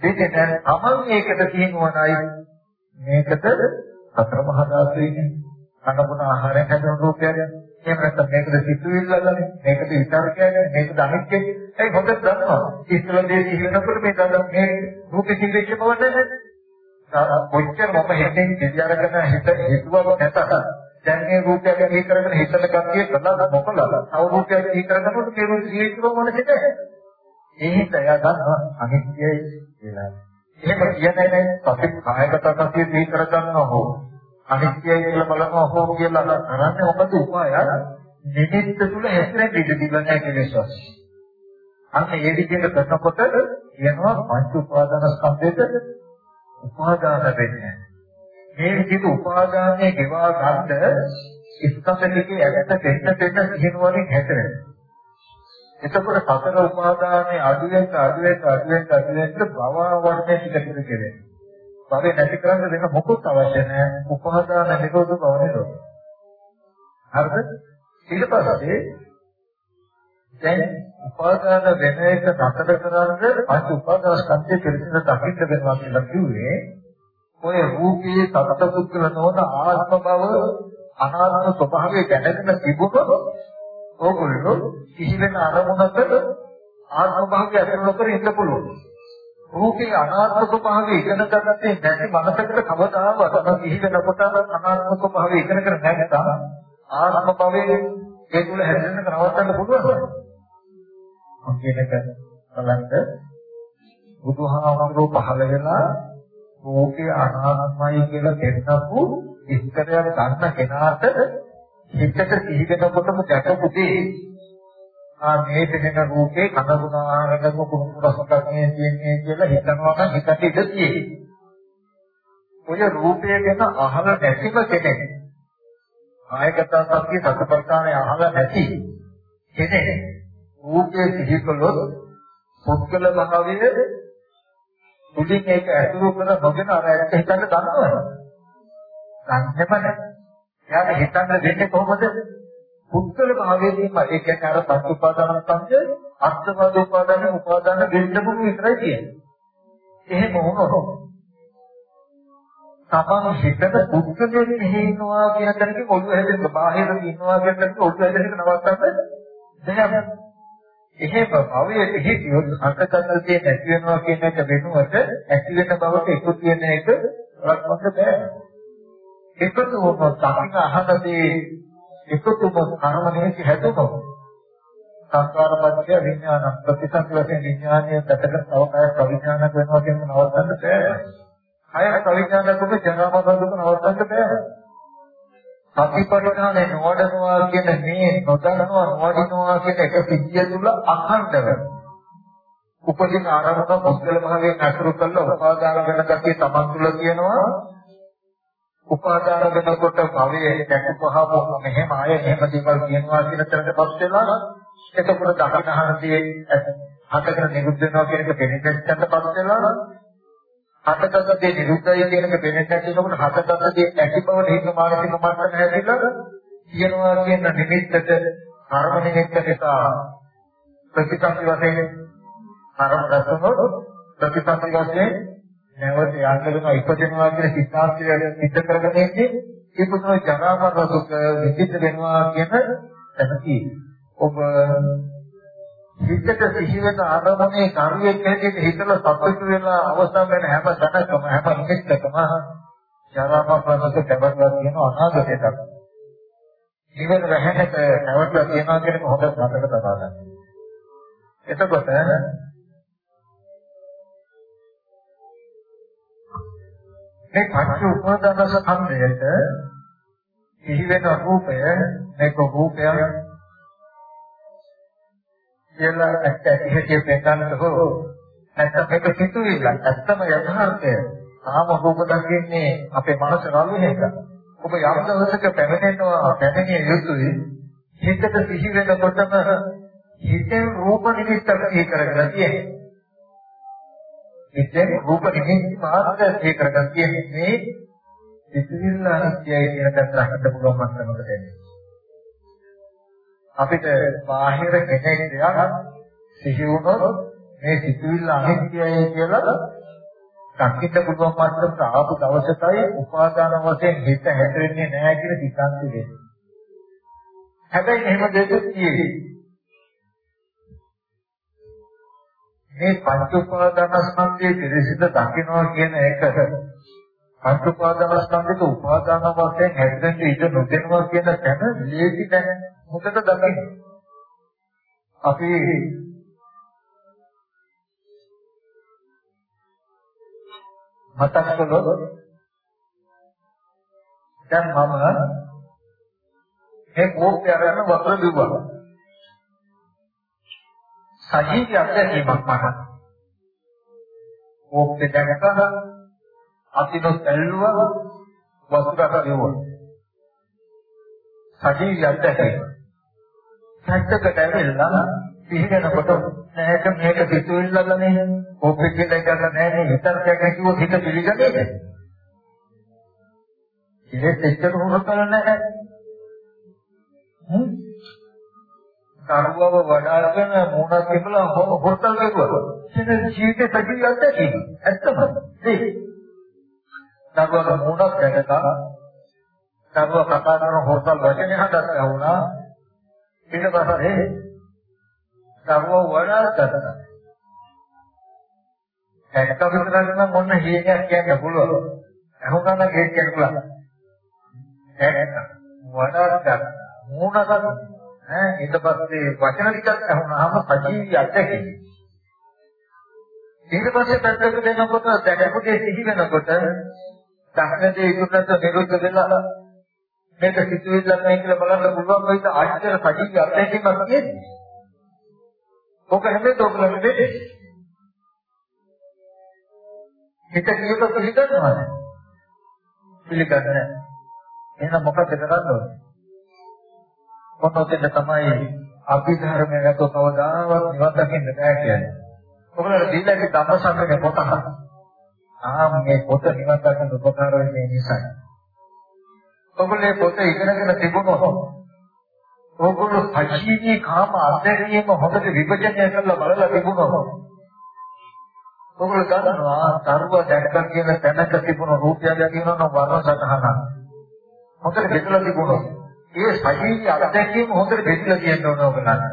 [SPEAKER 2] දෙන්නේ නැහැ. තමන් ඒකට කියනවනයි මේකට සතර මහා ධාතුවේ කනබුන ආහාරයෙන් හැදෙන රූපයක්. එහෙම නැත්නම් මේකද සිතුවිල්ලගන්නේ මේකද විචාරකයන්නේ මේකද අනිත්‍යය. ඒ හොඳට දන්නවා. ඉස්සරහදී කියනකොට මේ දන්න මේ රූපෙ සිද්දෙච්ච බව නැහැ. කොච්චර මම හිතෙන් විචාරකන හිත හිතුවව නැතත් දැන් මේ රූපය ගැන කරගෙන හිතන කතිය කළා මොකලද? තව රූපයක් දී කරනකොට මේ රූපය ජීවිතව මොනකද? ඒ හිත එයා ගන්නවා අනිත්‍යයි කියලා. එහෙම කියන්නේ නැහැ සති කායගත කතිය දී කරගන්නවා හෝ අනිත්‍යයි කියලා බලනවා හෝ කියලා කරන්නේ මොකද උපාය? නිමිත්ත තුල හැසිරෙන්න ඉඩ දෙන්නේ නැහැ කියලා විශ්වාසය. අන්න ඒ විදිහට කරනකොට කියනවා පංච උපාදාන ස්කන්ධයට උපාදාන වෙන්නේ. මේ විදිහට උපාදානයේ ගෙවා ගන්න ස්කන්ධකේ ඇත්ත දෙන්න දෙන්න සිහිනුවරින් හැතරෙනවා. එතකොට සතර උපාදානයේ අඩුවෙන් අඩුවෙන් අඩුවෙන් අඩුවෙන් භව වර්ණය ටික ටික කෙරේ. භවේ නැති කරන්න දෙන්න මොකොත් අවශ්‍ය නැහැ. උපාදාන නිරෝධ භව නිරෝධ. හරිද? ඊට පස්සේ දැන් උපාදාන වෙන එක නතර කරන්නේ පංච උපාදාන ස්කන්ධයේ පිළිසින දකින්න වෙනවා කියලා කිව්වේ ඔය රූපයේ සත්පුද්ගල නොවන ආත්ම බව අනාත්ම ස්වභාවය දැනගෙන තිබුණොත් ඕගොල්ලෝ කිසි වෙන අරමුණකට ආත්ම භාවය ඇති නොකර ඉන්න පුළුවන්. රූපේ අනාත්ම ස්වභාවය ඉගෙන ගන්නත් නැති මනසකට කවදාවත් කිසි වෙනකොට අනාත්ම ස්වභාවය ඉගෙන ගන්න නැත්නම් ආත්ම භවයේ ඒ තුල හැදෙන්න නවත්තන්න පුළුවන්. මම කියනක බලන්න බුදුහාමුදුරුවෝ පහළ වෙලා රූපේ අනාත්මයි කියලා පෙන්නපු විස්තරයක් ගන්න කෙනාට හිතට සිහිගෙනකොටම දැකපු දේ ආ මේ දෙන රූපේ කනගුණ ආහාරගම කුණු රසක් මේ තියෙන්නේ කියලා හිතනවා නම් හිතට ඉඳ තියෙන්නේ. ඔය රූපය ගැන අහලා නැතිව කෙනෙක්. ආයකත සත්‍ය සත්‍යපර්තානේ අහලා නැති කෙනෙක්. රූපයේ සිහිකලොත් පුද්ගල භාවයේ මුලින් ඒක ඇතුළු කර නොගෙන අර ඇත්ත හිතන්න ගන්නවද? ගන්නෙම නැහැ. එයාට හිතන්න දෙන්නේ කොහොමද? පුද්ගල භාවයේදීම ඒ කියන්නේ අර පස් උපාදාන සංජය අස්තවද උපාදාන උපාදාන දෙන්නම විතරයි තියෙන්නේ. එහෙම වුණොත් තමන් හිතට පුද්ගලයෙක් මෙහි ඉන්නවා කියන තැනක ඔළුව හැදෙන්න බාහිර ඉන්නවා කියන තැනක ඔළුව හැදෙන්න නවත්තන්න බැහැ. එහෙම භවයේ හිතියොත් අන්තකරණ තියෙන ඇති වෙනවා කියන එක වෙනුවට ඇති වෙන බවට එකතු වෙන එක වත්මක බෑ. එකතු වුණොත් අපි අහනදී එකතු වුණොත් කර්මණයේ හැදුනොත් සංස්කාරපත්‍ය විඥාන ප්‍රතිසංක වශයෙන් විඥානීය පැතක තව කයක් අවිඥානික වෙනවා කියන නවත්තන්න බෑ. කය අවිඥානික දුක ජනමග දුක නවත්තන්න බෑ. සතිපට්ඨානේ නොවඩනවා කියන මේ නොදන්නවා නොවඩනවා කියන එක සිද්ධිය තුල අඛණ්ඩව. උපදින ආරම්භක පුද්ගල භාවයෙන් අසුරු කරලා උපාදාන වෙන ගැතිය තමන් තුළ තියෙනවා. උපාදාන වෙනකොට භවයේ දැකපහම මෙහෙම ආය එහෙම දේවල් කියනවා කියන තැනටපත් වෙලා එතකොට දකින්නහදී හතකට නිරුද්ධ වෙනවා කියන එක දෙනෙක්ටපත් වෙලා හතකසදී නිරුද්ධය කියන එක වෙන්නේ නැතිනකොට හතකසදී ඇති බවට හිත මානසික මට්ටම හැදිලා කියනවා කියන නිමිත්තට කර්ම නිමිත්ත නිසා ප්‍රතිසංපි වශයෙන් කර්ම රසනොත් ප්‍රතිසංපි වශයෙන් නැවත යන්නගෙන ඉපදෙනවා කියන සිතාන්තය සිද්ධ කරගෙන ඉන්නේ. ඒකතෝ ජරා මරණ දුක විචිත වෙනවා කියන තැනදී ඔබ හිතට සිහි වෙන අරමුණේ කරුවෙක් හැටියට හිතලා සතුටු වෙලා අවසන් වෙන හැම තැනකම හැම නිමිත්තකම ජරාම ප්‍රසක කැවටලා තියෙන අනාගතයක්. ජීවන රැහැනක කැවටලා තියෙනවා කියන එක හොඳට මතක තබා ගන්න. එතකොට මේ පංච උපාදාන ස්කන්ධයට සිහි වෙන රූපය මේක රූපයක් කියලා ඇත්ත ඇති හැටි පෙන්නන්නට හෝ නැත්නම් මේක සිතුවිල්ල ඇත්තම යථාර්ථය. ආම රූප දකින්නේ අපේ මනස රළුවේක ඔබ යම් දවසක පැමිණෙනවා පැමිණිය යුතුයි. හිතට සිහි වෙනකොටම හිතේ රූප නිමිත්තක් සිහි කරගන්න තියෙන්නේ. හිතේ රූප නිමිති මාත්‍ර සිහි කරගන්න තියෙන්නේ මේ සිතුවිල්ල අනිත්‍යයි කියන දත්තට හිත පුළුවන් මට්ටමකට එන්නේ. අපිට බාහිර කෙනෙක් දෙයක් සිහි වුණොත් මේ සිතුවිල්ල අනිත්‍යයි කියලා දකින්න පුළුවන් මට්ටමට ආපු දවසටයි උපාදාන වශයෙන් හිත හැදෙන්නේ නැහැ කියලා සිතාන්ති වෙන්නේ. හැබැයි එහෙම දෙයක් තියෙන්නේ. මේ පංච උපාදානස්කන්ධයේ පිරිසිදු දකින්නවා කියන එක පංච උපාදානස්කන්ධක උපාදාන වශයෙන් හැදෙන්න ඉඩ නොදෙනවා කියන තැන ලේසි නැහැ. මොකද දකින්නේ අපි මතක් කළොත් දැන් මම මේ කෝප්පය අරගෙන වතුර බිව්වා. සජීවී අත්දැකීමක් මට. කෝප්පේ දැකලා අතිනොත් ඇල්ලුවා වතුරට බිව්වා. සජීවී අත්දැකීම පැත්තකට ඇවිල්ලා පිළිගෙනකොට නැහැක මේක පිටුවිල්ලද නේ කොපි කියලා එකක් නැහැ නේ විතරක් කිව්වොත් හිත පිළිගන්නේ ඉතින් එච්චර හොරතල නැහැ හ්ම්? කරුවව වඩාගෙන මූණක් තිබලා හොරතල් කරුවා ඉතින් ජීවිතේ සජීවීවත් ඇති ඇත්තම? ඒ දරුවක මූණක් දැකලා දරුවා කතා කරන හොරතල් වචනේ හදන්න වුණා ඊට පස්සේ දරුවෝ වඩා ගත්තා. ඇත්ත විතරක් නම් මොන හේයක් කියන්න පුළුවන්. අහුගන්න හේක් කියන්න පුළුවන්. ඇත්ත වඩා ගත්තා. මූණකට ඈ ඊට පස්සේ වචන ටිකක් අහුනහම සජීවී අත්දැකීම. ඊට පස්සේ පැත්තකට දෙනකොට දැකපු දේ සිහි වෙනකොට දහනදී ඉක්ුණත් නිරුද්ධ වෙලා මේක සිතුවිල්ලක් නේ කියලා බලන්න පුළුවන් වෙයිද ආශ්චර්ය සජීවී අත්දැකීමක් තියෙන්නේ. ඔක හැමදේම ඔයගොල්ලෝ දෙන්නේ. හිත කියක පිළිගන්නවද? පිළිගන්නේ නැහැ. එහෙනම් මොකද කරන්න ඕනේ? මොනවද තමයි අභිධර්මයේ ගත කවදාවත් නිවන් දකින්න බෑ කියන්නේ. ඔයගොල්ලෝ දීලාගේ ධම්මසංගනේ පොත ආ මේ පොත නිවන් දකින්න උපකාර වෙන්නේ නිසා. ඔයගොල්ලෝ පොත ඉගෙනගෙන තිබුණොත් ඔයගොල්ලෝ සජීවී කාම අධ්‍යයනයේම හොඳට විභජනය කරලා බලලා තිබුණොත් ඔයගොල්ලෝ දන්නවා තරුව දැක්ක කියන තැනක තිබුණ රූපයක් කියනවා වර්ණ සතහනක්. හොඳට බෙදලා තිබුණොත් ඒ සජීවී අධ්‍යයනයේම හොඳට බෙදලා තියෙන්න ඕන ඔයගොල්ලන්ට.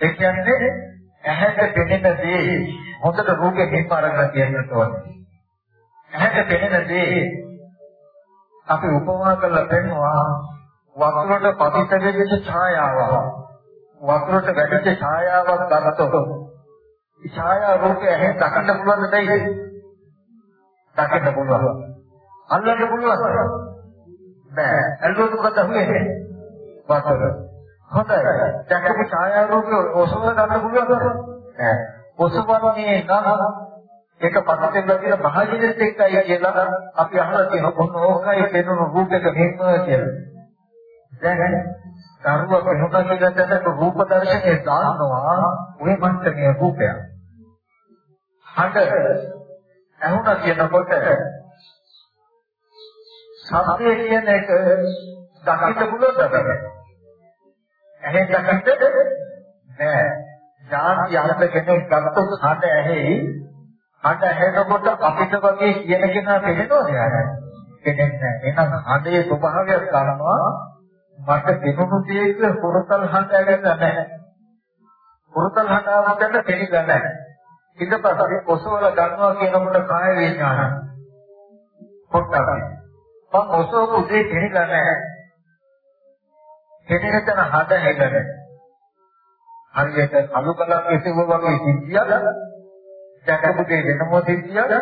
[SPEAKER 2] ඒ කියන්නේ ඇහැට පෙනෙන දේ හොඳට රූපේ හිම අරගෙන තියෙන්න ඕනේ. ඇහැට පෙනෙන දේ අපි උපමා කරලා පෙන්නවා වතුරට පතිත වෙච්ච ඡායාවක් වතුරට වැටිච්ච ඡායාවක් ගන්නතොත් ඒ ඡායා රූපය ඇහෙන් දකින්න පුළුවන් දෙයක් දකින්න පුළුවන්. අල්ලන්න පුළුවන් බෑ. ඇල්ලුවොත් මොකද වෙන්නේ වතුර. හොඳයි. දැකපු ඡායා රූපය ඔසවන ගන්න පුළුවන් නෑ ඔසවන්නේ නම් ඒක පස්සෙන් ලැබෙන මහජනත් එක්කයි කියලා අපි අහලා තියෙනවා කොහොම ඕකයි පෙනුණු රූපයක මෙහෙම කියලා. දැන් කරුව වෙනකන් කියනකොට රූප දර්ශනේ දානවා ඔය මන්ත්‍රයේ රූපය. හඬ ඇහුණා කියනකොට සත්‍ය කියන එක දකින්න පුළුවන්ද? ඇහෙන් දකින්න නෑ. ඥාති අර්ථ කෙනෙක් ගත්තොත් හඬ ඇහි හඬ ඇහෙනකොට අපිට වගේ කියන කෙනා පෙනෙනවද යාර? පෙනෙන්නේ නැහැ. එහෙනම් හඬේ ස්වභාවයක් ගන්නවා මට පෙනුණු දෙයක හොරතල් හඬ ඇගෙන්න නැහැ. හොරතල් හඬ ආවකට පෙනෙන්නේ නැහැ. ඊට පස්සේ ඔසවල ගන්නවා කියනකොට කාය විඥාන. පොට්ටක්. මම ඔසවපු දෙය පෙනෙන්නේ නැහැ. පෙනෙන තැන හඬ හැදෙන්නේ. හරියට අලු කලක් එසෙව වගේ සිද්ධියක් දැකපු දේ වෙනම දෙවියද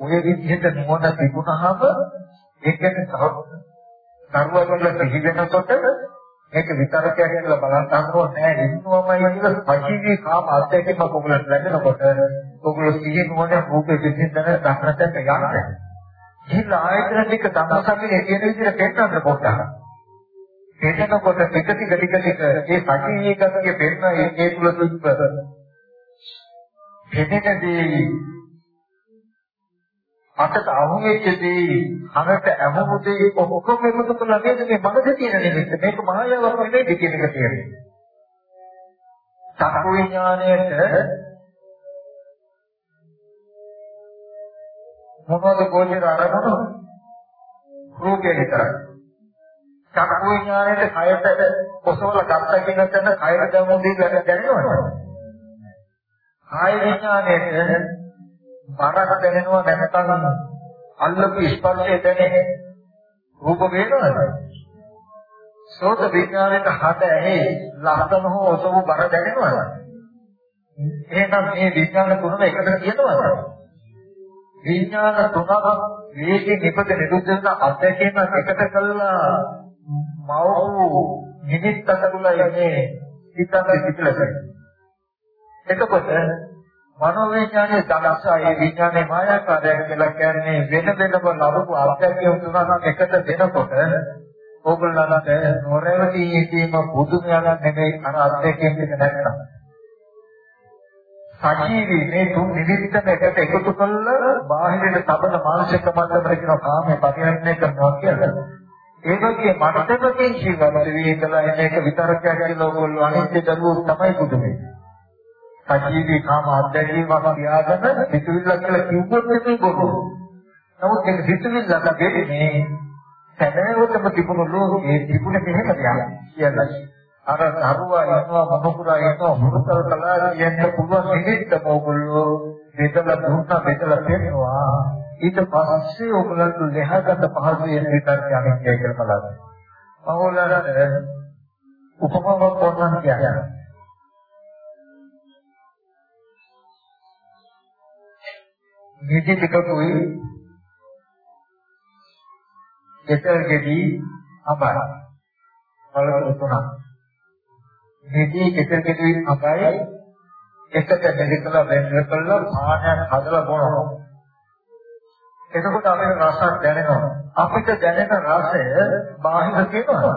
[SPEAKER 2] ඔය විදිහට නුවණ තිබුණාම ඒ කියන්නේ සරුවවල සිහි වෙනකොට මේක විතරකයක් කියලා බලන්න හම්බුනේ නැහැ ඉන්නවමයි කියලා පජීවී කාම අධ්‍යක්ෂක කොගලට ලැබෙනකොට ඔගොල්ලෝ සිහි නුවණ රූපේ දෙකින් දැන දක්නට යන්නේ. ඉතින් ආයතන ටික තමසන්නේ කියන විදිහට පෙන්නන්න පොඩ්ඩක්. පෙන්නකොට ටික ටික ටික ටික ඒ පජීවී ගතිය පෙන්න ඒ තුල තිබ්බ පෙනෙන දේ අතට අහුවෙච්ච දේ අරට අහුමු දේ ඔක්කොම එකතු කරලා නේද මේ මනසේ තියෙන නිමිත්ත මේක මායාවක් නෙවෙයි කියන එක තේරෙන්නේ. චක්කු විඥාණයට මොනවද ගෝචර අරමුණු රූපය විතරයි. චක්කු විඥාණයට කයට ඔසවල ගත්ත කියන තැන කයට දැමුම් දී දැනෙනවද? කාය විඥාණයට බරක් දැනෙනවා නැත්නම් අල්ලපු ස්පර්ශය දැනෙන්නේ රූප වේදනද? සෝත විඥාණයට හද ඇහි ලස්සන හෝ ඔසවු බර දැනෙනවද? එහෙනම් මේ විඥාන තුනම එකට කියනවද? විඥාන තුනක් වේගයෙන් එකද නිරුද්ධ වෙන අධ්‍යක්ෂණ එකට කළා. මව් නිමිත්තකට උලයි හිතක් පිටලසයි එතකොට මනෝවිඥානයේ දක්ෂා ඒ විඥානයේ මායාකාරයක් කියලා කියන්නේ වෙන වෙනම ලබපු අත්‍යක්ෂය තුනක් එකට දෙනකොට ඕගොල්ලන්ට නොරැවටි සිටීම පුදුමයක් නෙමෙයි අර අත්‍යක්ෂයෙන් එක නැත්තම්. සජීවී මේ තුන් නිමිත්තම එකට එකතු කළා බාහිරට තබන මානසික මට්ටමට කියන කාමයේ පරිහරණය කරනවා කියලා. ඒ වගේ මට්ටමකින් ජීවත් වෙලා එන එක විතරක් කියලා ඕගොල්ලෝ අනිත්‍ය දරුවෝ තමයි පුදුමයි. සජීවී කාම අධ්‍යයනයක් තියාගෙන සිතුවිල්ල කියලා කිව්වොත් නෙමෙයි බොරු. නමුත් ඒක සිතුවිල්ලක් දෙන්නේ සැබෑවටම තිබුණු ලෝකේ තිබුණ මෙහෙම දෙයක් කියලා. අර හරුවා යනවා මොනුකුරා යනවා මුරුතල් කළා කියන්න පුළුවන් නිමිත්ත ඕගොල්ලෝ බෙදලා දුන්නා බෙදලා දෙනවා. ඊට පස්සේ ඕගොල්ලන්ට ලෙහගත පහසු වෙන විතරක් යන්නේ කියලා බලන්න. ඕගොල්ලන්ට උපමාවක් වුණා කියන්නේ නිදි ටිකකුයි එතරගෙදී අබර බලවල තුනක් නිදී කෙටෙල් කෙටෙල් අපයි එකට දෙකලා වෙන්න කළා පානයක් හදලා බොනවා. එතකොට අපිට රසක් දැනෙනවා. අපිට දැනෙන රසය බාහිර කියනවා.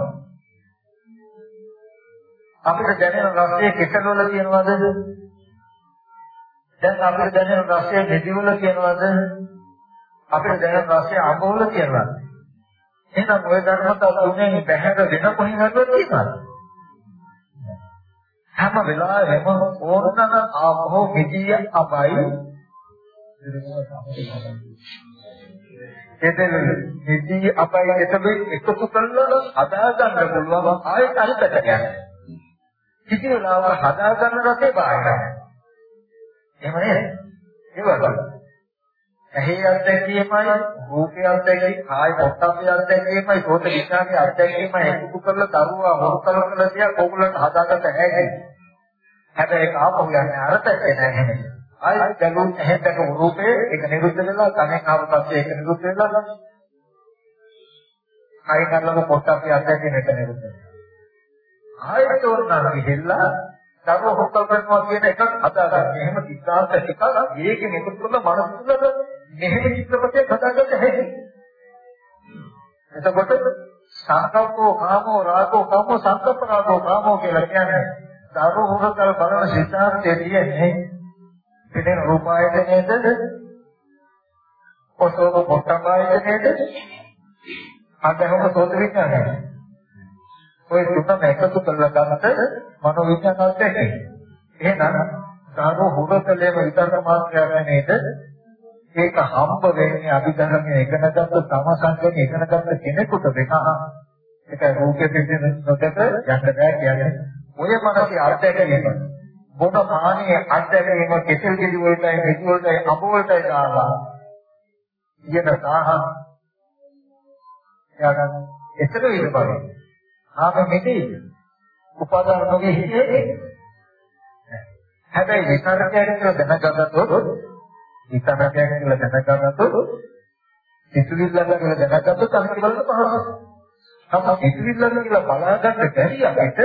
[SPEAKER 2] අපිට දැනෙන රසය කෙටල් වල කියනවද? දැන් අපිට දැනෙන රසය නිදි වල කියනවද? අපිට දැනෙන රසය අඹ වල කියනවද? එහෙනම් ওই ධර්මතා තුනේ බැහැර වෙන කොහෙන්වත් තියෙනවද? හැම වෙලාවෙම ඕනනම් ආපහු මිදිය අපයි එතන මිදිය අපයි එතෙ එකතු කරලා හදා ගන්න පුළුවන් ආයෙත් අනිතට යන්න. කිසි වෙලාවක හදා ගන්න රටේ බාහිරයි. එහෙම නේද? ඒ වගේ. ඇහි අත්දැකීමයි රූපේ අත්දැකීමයි කාය පොට්ටබ්බේ අත්දැකීමයි සෝත විඥානයේ අත්දැකීමයි එකතු කරලා දරුවා හොරු කරලා තියා කොගලන්ට හදාගන්න හැකියි. හැබැයි ඒක ආපහු යන්නේ අරතේ නැහැ. ආයෙත් දැනුම් ඇහෙතක රූපේ ඒක නිරුද්ධ වෙලා කනෙන් ආව පස්සේ ඒක නිරුද්ධ වෙලා ආයෙ කරලම පොට්ටබ්බේ අත්දැකීම එක නිරුද්ධ වෙනවා. ආයෙත් ඕනනම් ගිහිල්ලා ධර්ම හොක්කල් කරනවා කියන එකක් හදාගන්න. එහෙම සිද්ධාන්ත ටික ඒකෙන් එකතු කරලා මනස තුළ මෙහෙම චිත්‍රපටයක් හදාගන්න හැකියි. එතකොට සංකල්පෝ කාමෝ රාගෝ කාමෝ සංකප්ප රාගෝ කාමෝ කියලා කියන්නේ ධර්ම හොක්කල් බලන සිද්ධාන්තයේ තියෙන්නේ පිටින් රූපායතනයේද ඔසෝක පොට්ටපායතනයේද අදහම සෝත විඥානයේද ඔය තුනම එකතු කරලා ගන්නට මනෝ විඥානවත් ඇති. එහෙනම් සාරෝ හුරතලේම විතර්ක මාත්‍රයක් නේද? ඒක හම්බ වෙන්නේ අභිධර්මයේ ඉගෙනගත්තු සමසංගයෙන් ඉගෙනගත්තු කෙනෙකුට වෙනවා. ඒක රූපේ පිටින් නොදක යන්න බෑ කියන්නේ. ඔය මනසේ අර්ථය කියන්නේ බොන පානීය අත්දැකීම කෙසෙල් ගෙඩි වලටයි මෙඩි වලටයි අබ වලටයි දාලා ඉගෙන සාහ එයාට එතන ඉඳපරේ ආම මෙතේද උපාදාන නොවේ හිතේ හැබැයි විතරකයක් කියලා දැනගත්තොත් විතරකයක් කියලා දැනගත්තොත් සිතුවිල්ලක් කියලා දැනගත්තොත් අපිට බලන්න පහසුයි. නමුත් සිතුවිල්ලක් කියලා බලාගන්න බැරි අපිට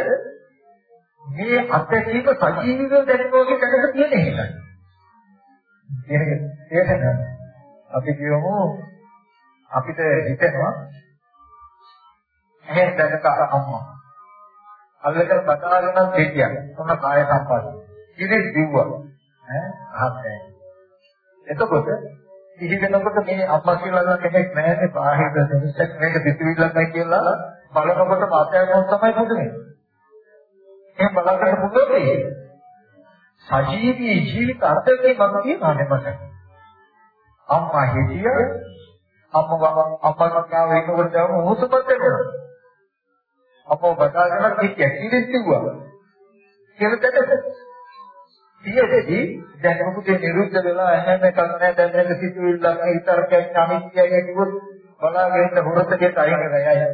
[SPEAKER 2] මේ අත්දැකීම සජීවීව දැනෙනෝගේ දැනට තියෙන එකයි. ඒක ඒක අපි කියමු අපිට හිතෙනවා එහෙන් දැනක අම්මා. අල්ලගෙන බතාගෙන හිටියා. මොන කාය සම්පස්ස. ඉතින් දිව්වා. ඈ අහන්නේ. එතකොට ඉහි වෙනකොට මේ අම්මා කියලා කෙනෙක් නැහැ බාහිර දෙයක් මේක පිටිවිල්ලක් නැහැ කියලා බලනකොට මාතයන්ව තමයි පුදුනේ. එහෙන් බලකට පුදුනේ. සජීවී ජීවිත අර්ථකේ මම කියනවානේ මට. අම්මා හිටියා අම්මා අම්මා ගාව එනකොට ගම උසපත් වෙනවා. අපෝ බදාගෙන කිච්ච කිරිස්සුවා. කෙලකට ඊයේදී දැන් මොකද නිරුද්ධ වෙලා හැම එකක් නැහැ දැන් මේක සිතුවිල්ලක් විතරක් අනිත්‍යයි කිව්වොත් බලාගෙන හොරතේ තයින් ගයයි.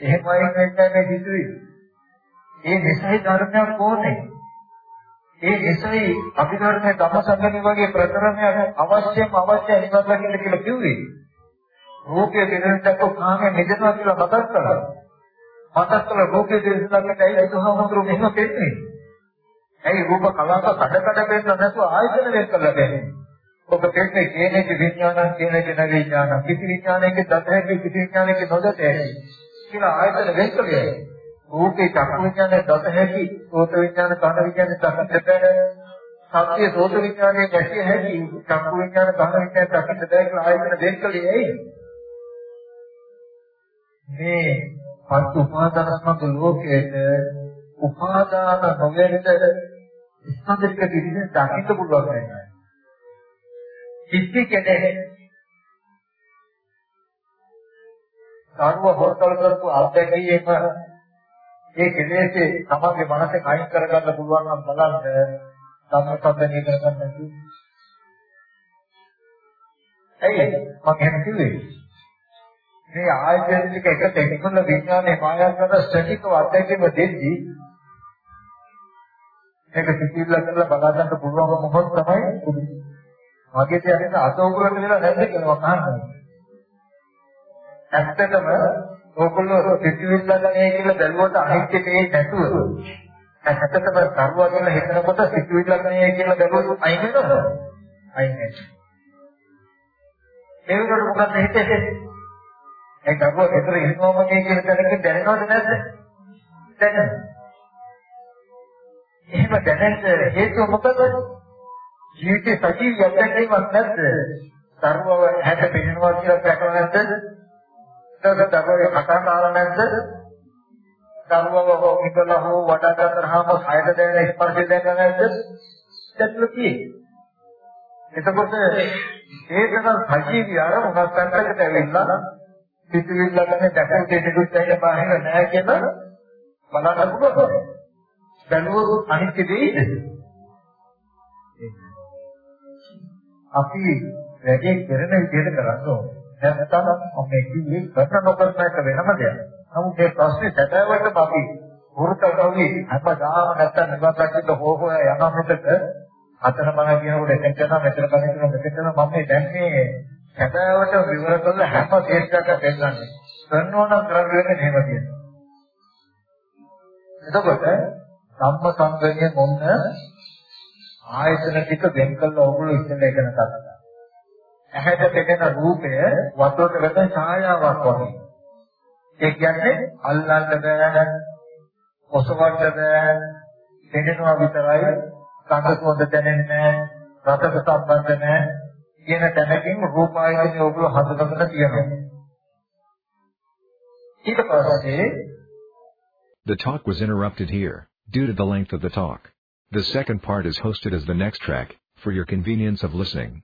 [SPEAKER 2] එහෙමයි වෙන්නේ මේ සිතුවිලි. ඒ නිසයි ධර්මයක් කොහොනේ? ඒ නිසයි අභිධර්මයේ ධම්මසංගමේ වගේ ප්‍රකරණයක් අවශ්‍යම අවශ්‍ය අනිවාර්ය කියලා කිව්වේ. රූපයේ දෙන්නට කාමයේ මෙදෙනවා කියලා මතක් කරලා මතක් කළ රූපේ දේශනාවට ඇයි බුදුහාමුදුරුවෝ මෙහෙම පෙන්නේ? ඇයි රූප කලාප කඩ කඩ පෙන්න නැතුව ආයතන වෙන් කරලා දෙන්නේ? ඔබ පෙන්නේ කේනෙක විඥානං කේනෙක නවිඥානං කිසි විඥානයක දතහැකි කිසි විඥානයක නොදතේ කියලා ආයතන වෙන් කළේ. රූපේ චක්කු විඥානය දතහැකි සෝත විඥාන කන විඥාන දතහැකි සත්‍ය සෝත විඥානයේ දැකිය හැකි චක්කු විඥාන කන විඥාන දතහැකි කියලා ආයතන වෙන් කළේ ඇයි? මේ පංච උපාදානස්මක ලෝකයේ උපාදාන නොවෙන්න ස්කන්ධක දිවිෙන් දකින්න පුළුවන් වෙනවා. කිසි කෙනෙක් සාරුව හොරතල් කරපු අත්දැකීම ඒ කෙලෙසේ තමගේ මනසේ කයින් කරගන්න පුළුවන් නම් බලන්න ධම්මපදණය කරගන්න නැති. ඇයි මම එහෙම කිව්වේ? මේ ආයතන ටික එකට එකතුන විඥානයේ මායාකාර ස්ථිතිකව අධ්‍යක්ෂව දෙද්දී මේක සිතිවිල්ල කරලා බලා ගන්න පුළුවන් මොහොත තමයි මගේ තියෙන අසෝකුලට වෙලා නැද්ද කියලා මම අහන්නේ. ඇත්තටම ඕගොල්ලෝ සිතිවිල්ල ගන්නේ කියලා බැලුවට අනිත්‍ය තේ නැතුව ඇත්තටම කරුවා කියලා හිතනකොට සිතුවිල්ලක් නේ කියලා බැලුවොත් අයින් වෙනවද? අයින් වෙනවා. ඒ වුණාට මොකක්ද හිතේ? ඒ කරුවා විතර ඉන්නවම නේ කියන දැනක දැනෙනවද නැද්ද? දැනෙනවා. එහෙම දැනෙන්න හේතුව මොකද? ජීවිතේ සජීවී අත්දැකීමක් නැද්ද? සර්වව හැට පෙනෙනවා කියලා දැකලා නැද්ද? ඒක දරුවගේ කතා කාලා නැද්ද? දරුවව ඉඳලා හෝ වඩා ගන්නාම හයට දැනෙන ස්පර්ශය දැනගන්න නැද්ද? දැක්ලතියි. එතකොට ඒකන සජීවී අරමුණක් අන්තකට ඇවිල්ලා පිටිවිල්ල ගන්න දැකලා දෙටුත් ඇයි බාහිර නැහැ කියලා බලන්න පුළුවන්. බැලුවොත් අනිත්‍ය දෙයිද? අපි වැඩේ කරන විදිහට කරන්න ඕනේ. නැත්නම් මම කිව්වේ කරන නොකරන එක වෙනම දෙයක්. නමුත් මේ ප්‍රශ්නේ සැබෑවටම අපි වෘතකවි අපදාම නැත්තම් නිවන් දකින්න හෝ හෝ යනවා මෙතක අතන මම කියනකොට එතෙන් කරනවා මෙතන කලින් කරනවා මෙතෙන් කරනවා මම මේ දැන් මේ සැබෑවට විවර කරලා හැම ශේෂ්ඨයක් දෙන්නන්නේ කරනවා නම් කරන්න වෙන්නේ එහෙම තියෙනවා. එතකොට ධම්ම සංගණය මොන්න ආයතන ටික වෙන් කළා ඕගොල්ලෝ ඉස්සෙල්ලා එකන කරා ඇහැට පෙනෙන රූපය වතුරට වැටෙන ඡායාවක් වගේ. ඒ කියන්නේ අල්ලන්න බෑ, ඔසවන්න බෑ, දෙන්නවා විතරයි, කඳ සුවඳ දැනෙන්නේ නැහැ, රසක සම්බන්ධ නැහැ කියන තැනකින් රූප ආයතනය ඔබ හඳුනගෙන තියෙනවා. ඊට පස්සේ
[SPEAKER 3] The talk was interrupted here, due to the length of the talk. The second part is hosted as the next track, for your convenience of listening.